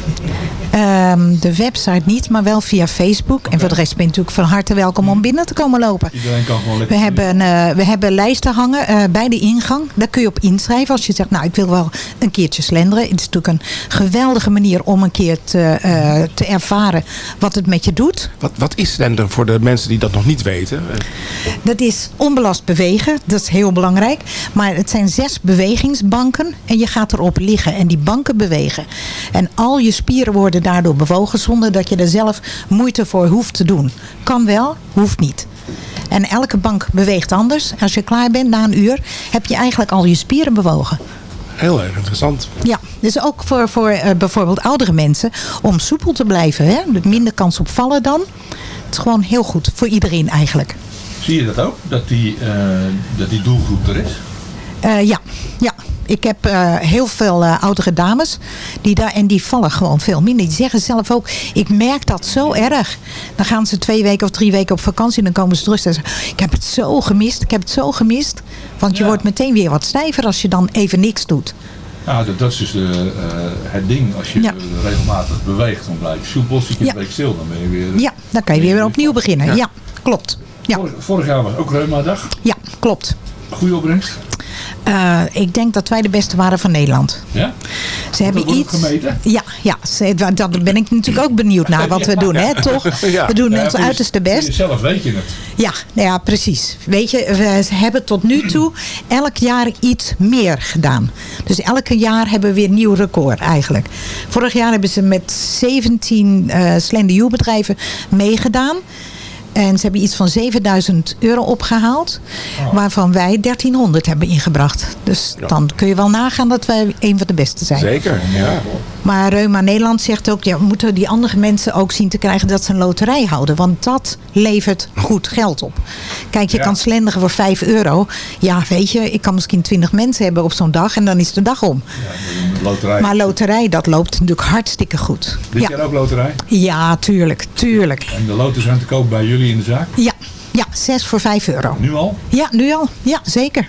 Ehm, de website niet, maar wel via Facebook. En voor de rest ben je natuurlijk van harte welkom om binnen te komen lopen. Iedereen kan gewoon We lekker... hebben, eh, we hebben lijsten hangen eh, bij de ingang. Daar kun je op inschrijven als je zegt, nou ik wil wel een keertje slenderen. Het is natuurlijk een geweldige manier om een keer te, eh, te ervaren wat het met je doet. Wat, wat is slenderen voor de mensen die dat nog niet weten? Dat is onbelast bewegen. Dat is heel belangrijk. Maar het zijn zes bewegingsbanken. En je gaat erop liggen. En die banken bewegen. En al je spieren worden daardoor bewogen. Zonder dat je er zelf moeite voor hoeft te doen. Kan wel, hoeft niet. En elke bank beweegt anders. Als je klaar bent na een uur. Heb je eigenlijk al je spieren bewogen. Heel erg interessant. Ja, dus ook voor, voor eh, bijvoorbeeld oudere mensen. Om soepel te blijven. Hè? Met minder kans op vallen dan. Het is gewoon heel goed. Voor iedereen eigenlijk. Zie je dat ook? Dat die, eh, dat die doelgroep er is? Eh, ja, ja. Ik heb eh, heel veel eh, oudere dames die daar en die vallen gewoon veel minder. Die zeggen zelf ook, ik merk dat zo erg. Dan gaan ze twee weken of drie weken op vakantie en dan komen ze terug en zeggen, ik heb het zo gemist, ik heb het zo gemist. Want je wordt meteen weer wat stijver als je dan even niks doet. Ja, dat, dat is dus de, eh, het ding. Als je Ja. regelmatig beweegt, dan blijf je soepel. Zit je een week stil, dan ben je weer... Ja, dan kan je weer opnieuw beginnen. Ja. Ja, klopt. Ja. Vorig, vorig jaar was ook Reuma-dag. Ja, klopt. Goede opbrengst. Eh, ik denk dat wij de beste waren van Nederland. Ja? Ze hebben iets. gemeten? Ja, ja ze, daar ben ik natuurlijk ook benieuwd naar wat we doen, hè, toch? We doen Ja, ons je- uiterste best. Jezelf weet je het. Ja, nou ja, precies. Weet je, we hebben tot nu toe elk jaar iets meer gedaan. Dus elke jaar hebben we weer een nieuw record eigenlijk. Vorig jaar hebben ze met 17 eh Slender You bedrijven meegedaan. En ze hebben iets van 7000 euro opgehaald. Waarvan wij 1300 hebben ingebracht. Dus dan kun je wel nagaan dat wij een van de beste zijn. Zeker, ja. Maar Reuma Nederland zegt ook, ja, we moeten die andere mensen ook zien te krijgen dat ze een loterij houden. Want dat levert goed geld op. Kijk, je Ja. kan slenderen voor 5 euro. Ja, weet je, ik kan misschien 20 mensen hebben op zo'n dag en dan is de dag om. Loterij. Maar loterij, dat loopt natuurlijk hartstikke goed. Dit Ja. jaar ook loterij. ja, tuurlijk, tuurlijk. En de loten zijn te koop bij jullie in de zaak. Ja, ja 6 voor 5 euro. Nu al? Ja, nu al. Ja, zeker.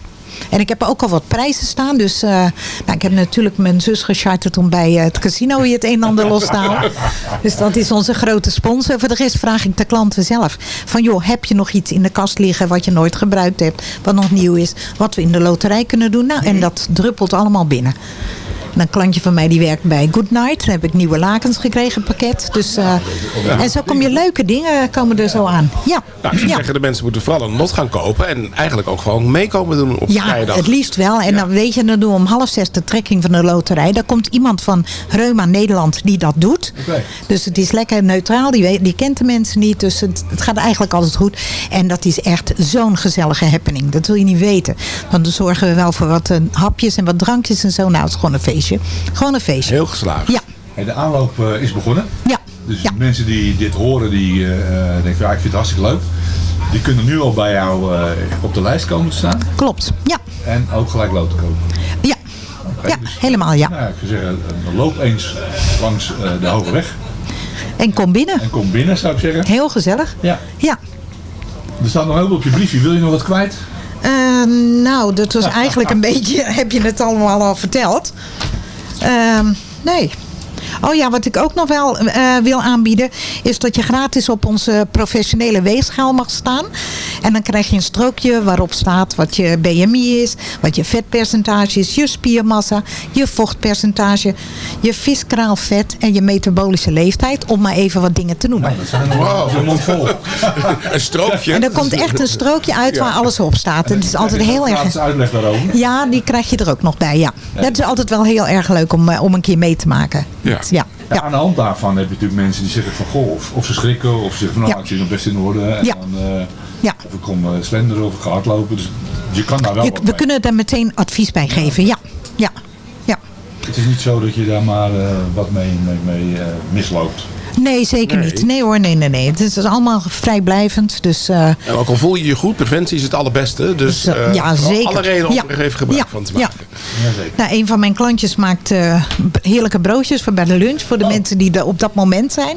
En ik heb ook al wat prijzen staan. Dus nou, ik heb natuurlijk mijn zus gecharterd om bij eh, het casino hier het een en ander los te halen. Dus dat is onze grote sponsor. Voor de rest vraag ik de klanten zelf. Van joh, heb je nog iets in de kast liggen wat je nooit gebruikt hebt? Wat nog nieuw is? Wat we in de loterij kunnen doen? Nou, en dat druppelt allemaal binnen. En Een klantje van mij die werkt bij Goodnight. Daar heb ik nieuwe lakens gekregen, pakket. Dus, eh, en zo kom je leuke dingen komen er zo aan. Ja, Nou, ik zou ja. zeggen, de mensen moeten vooral een lot gaan kopen. En eigenlijk ook gewoon meekomen doen op Ja, vrijdag. het liefst wel. En dan weet je, dan doen we om half zes de trekking van de loterij. Daar komt iemand van Reuma Nederland die dat doet. Oké. Dus het is lekker neutraal. Die, weet, die kent de mensen niet. Dus het, het gaat eigenlijk altijd goed. En dat is echt zo'n gezellige happening. Dat wil je niet weten. Want dan zorgen we wel voor wat eh, hapjes en wat drankjes en zo. Nou, het is gewoon een feestje. Gewoon een feestje. Heel geslaagd. Ja, Hey, de aanloop eh, is begonnen. ja. Dus mensen die dit horen, die eh, eh, denken, ja, ik vind het hartstikke leuk. Die kunnen nu al bij jou eh, op de lijst komen te staan. Klopt. Ja, En ook gelijk loten kopen. ja. Ja, helemaal ja. Nou, ik zou zeggen, loop eens langs eh, de Hoge Weg. En kom binnen. En kom binnen, zou ik zeggen. Heel gezellig. Ja. Ja. Er staat nog heel veel op je briefje. Wil je nog wat kwijt? Nou, dat was eigenlijk een beetje, heb je het allemaal al verteld? Ehm, nee. Oh ja, wat ik ook nog wel eh, wil aanbieden... is dat je gratis op onze professionele weegschaal mag staan. En dan krijg je een strookje waarop staat wat je BMI is... wat je vetpercentage is, je spiermassa... je vochtpercentage, je visceraal vet... en je metabolische leeftijd, om maar even wat dingen te noemen. Wow, zo'n mond vol. een strookje. En er komt echt een strookje uit waar alles op staat. Het is altijd heel erg... Gratis uitleg daarover. Ja, die krijg je er ook nog bij, ja. Dat is altijd wel heel erg leuk om, eh, om een keer mee te maken. Ja. Ja. Ja, aan de hand daarvan heb je natuurlijk mensen die zeggen van goh, of, of ze schrikken of ze zeggen van nou ik zit nog best in orde. En dan, eh, Ja. Of ik kom eh, slenderen of ik ga hardlopen. Dus je kan daar wel Je- we mee. kunnen daar meteen advies bij geven. Ja, ja, ja. Het is niet zo dat je daar maar eh, wat mee, mee, mee misloopt. Nee, zeker Nee. niet. Nee hoor, nee, nee, nee. Het is allemaal vrijblijvend. Dus En ook al voel je je goed, preventie is het allerbeste. Dus Dus, eh, ja, zeker. alle redenen om Ja. er even gebruik Ja. van te Ja. maken. nou, een van mijn klantjes maakt eh, heerlijke broodjes voor bij de lunch. Voor de Oh. mensen die er op dat moment zijn.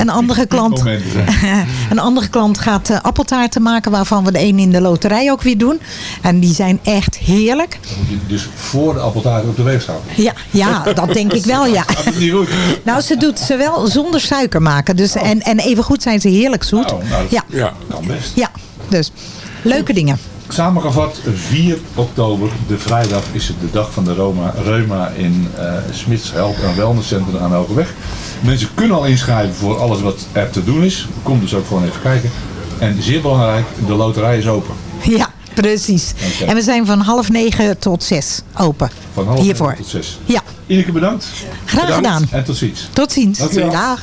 Een andere klant, een andere klant gaat eh, appeltaarten maken. Waarvan we de een in de loterij ook weer doen. En die zijn echt heerlijk. Dan moet je dus voor de appeltaart op de weegschaal. Ja, ja dat denk ik wel, ja. Dat is niet goed. Nou, ze doet ze wel zonder suiker maken. Dus, en, en even goed zijn ze heerlijk zoet. Oh, nou, dat Ja, Ja. kan best. ja, dus leuke dingen. Samengevat, 4 oktober, de vrijdag, is het de dag van de Roma, Reuma in eh Smits Help en Wellness Center aan Elke Mensen kunnen al inschrijven voor alles wat er te doen is. Kom dus ook gewoon even kijken. En zeer belangrijk, de loterij is open. Ja, precies. En we zijn van half negen tot zes open. Van half Hiervoor. negen tot zes. Ja, Ineke bedankt. graag Bedankt gedaan. En tot ziens. Tot ziens. Dag.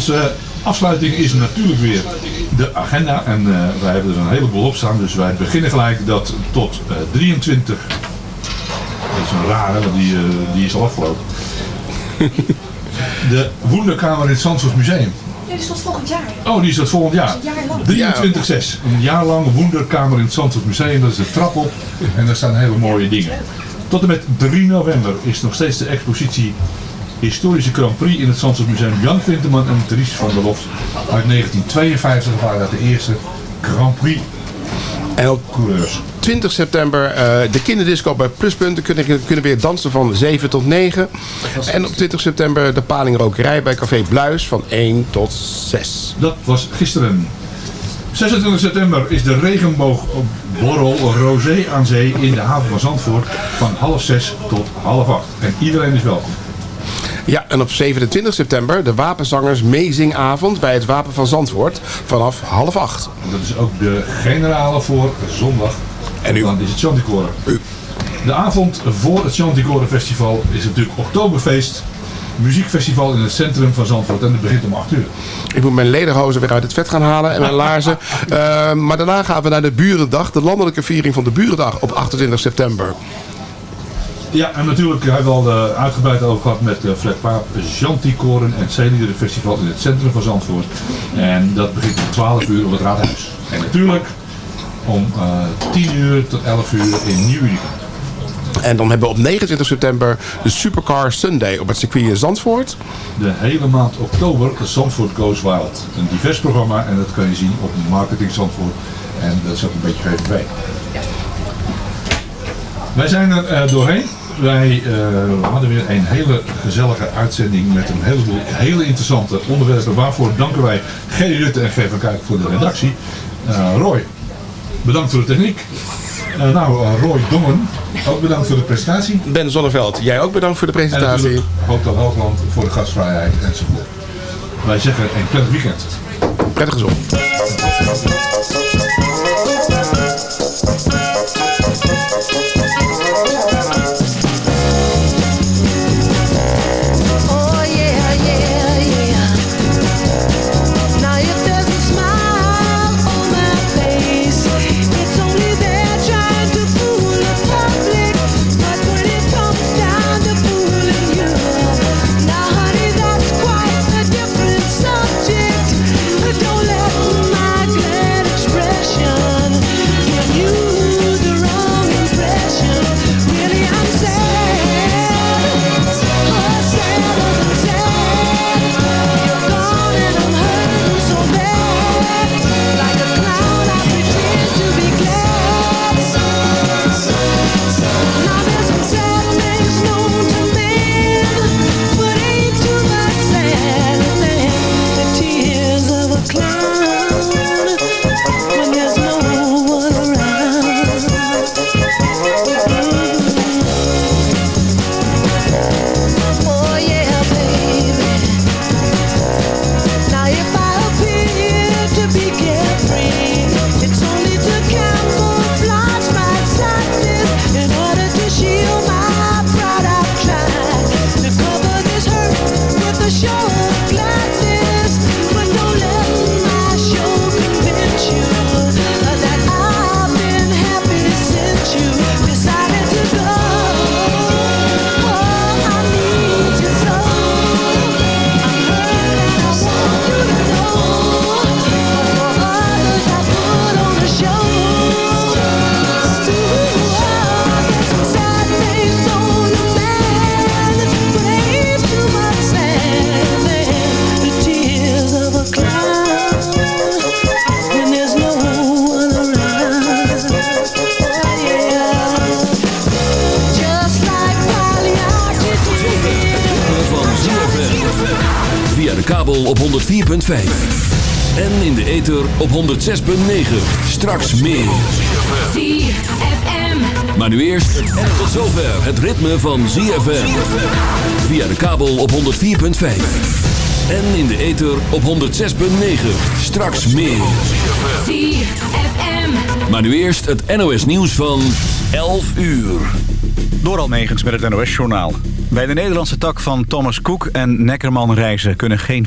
Onze afsluiting is natuurlijk weer de agenda. En eh, wij hebben er een heleboel op staan. Dus wij beginnen gelijk dat tot eh, 23. Dat is een rare, want die, eh, die is al afgelopen. De Wonderkamer in het Zandvoort Museum. Ja, die stond volgend jaar. Oh, die is dat volgend jaar. Dat is een jaar lang. 23-6. Een jaar lang Wonderkamer in het Zandvoort Museum. Dat is de trap op. En daar staan hele mooie dingen. Tot en met 3 november is nog steeds de expositie Historische Grand Prix in het Zandvoort Museum. Jan Vinterman en Dries van der Loft. Uit 1952 waren dat de eerste Grand Prix En op coureurs. 20 september eh, de kinderdisco bij Pluspunten kunnen, kunnen weer dansen van 7 tot 9. En op 20 september de palingrokerij bij Café Bluis van 1 tot 6. Dat was gisteren. 26 september is de regenboogborrel Rosé aan zee in de haven van Zandvoort van half zes tot half acht. En iedereen is welkom. Ja, en op 27 september de Wapenzangers Meezingavond bij het Wapen van Zandvoort vanaf half 8. Dat is ook de generale voor zondag. En nu? Dan is het Chanticoren. De avond voor het Chanticoren Festival is natuurlijk Oktoberfeest. Muziekfestival in het centrum van Zandvoort. En dat begint om 8 uur. Ik moet mijn lederhozen weer uit het vet gaan halen en mijn laarzen. Eh, maar daarna gaan we naar de Burendag, de landelijke viering van de Burendag op 28 september. Ja, en natuurlijk hebben we al eh, uitgebreid over gehad met uh, Flat Paap, Chanticoren en Zeeliederen Festival in het centrum van Zandvoort. En dat begint om 12 uur op het Raadhuis. En natuurlijk om eh 10 uur tot 11 uur in Nieuw. En dan hebben we op 29 september de Supercar Sunday op het circuit in Zandvoort. De hele maand oktober Zandvoort Goes Wild. Een divers programma en dat kan je zien op Marketing Zandvoort. En dat is ook een beetje VVV. Wij zijn er eh, doorheen. Wij eh, hadden weer een hele gezellige uitzending met een heleboel hele interessante onderwerpen. Waarvoor danken wij G. Rutte en G. van Kuik voor de redactie. Eh, Roy, bedankt voor de techniek. Eh, nou, Roy Dongen, ook bedankt voor de presentatie. Ben Zonneveld, jij ook bedankt voor de En presentatie. natuurlijk Hotel Hoogland voor de gastvrijheid enzovoort. Wij zeggen een prettig weekend. Prettige zon. Ether op 106.9. Straks meer. Maar nu eerst. Tot zover het ritme van ZFM. Via de kabel op 104.5. En in de ether op 106.9. Straks meer. Maar nu eerst het NOS nieuws van 11 uur. Door Almegens met het NOS-journaal. Bij de Nederlandse tak van Thomas Cook en Neckerman Reizen kunnen geen...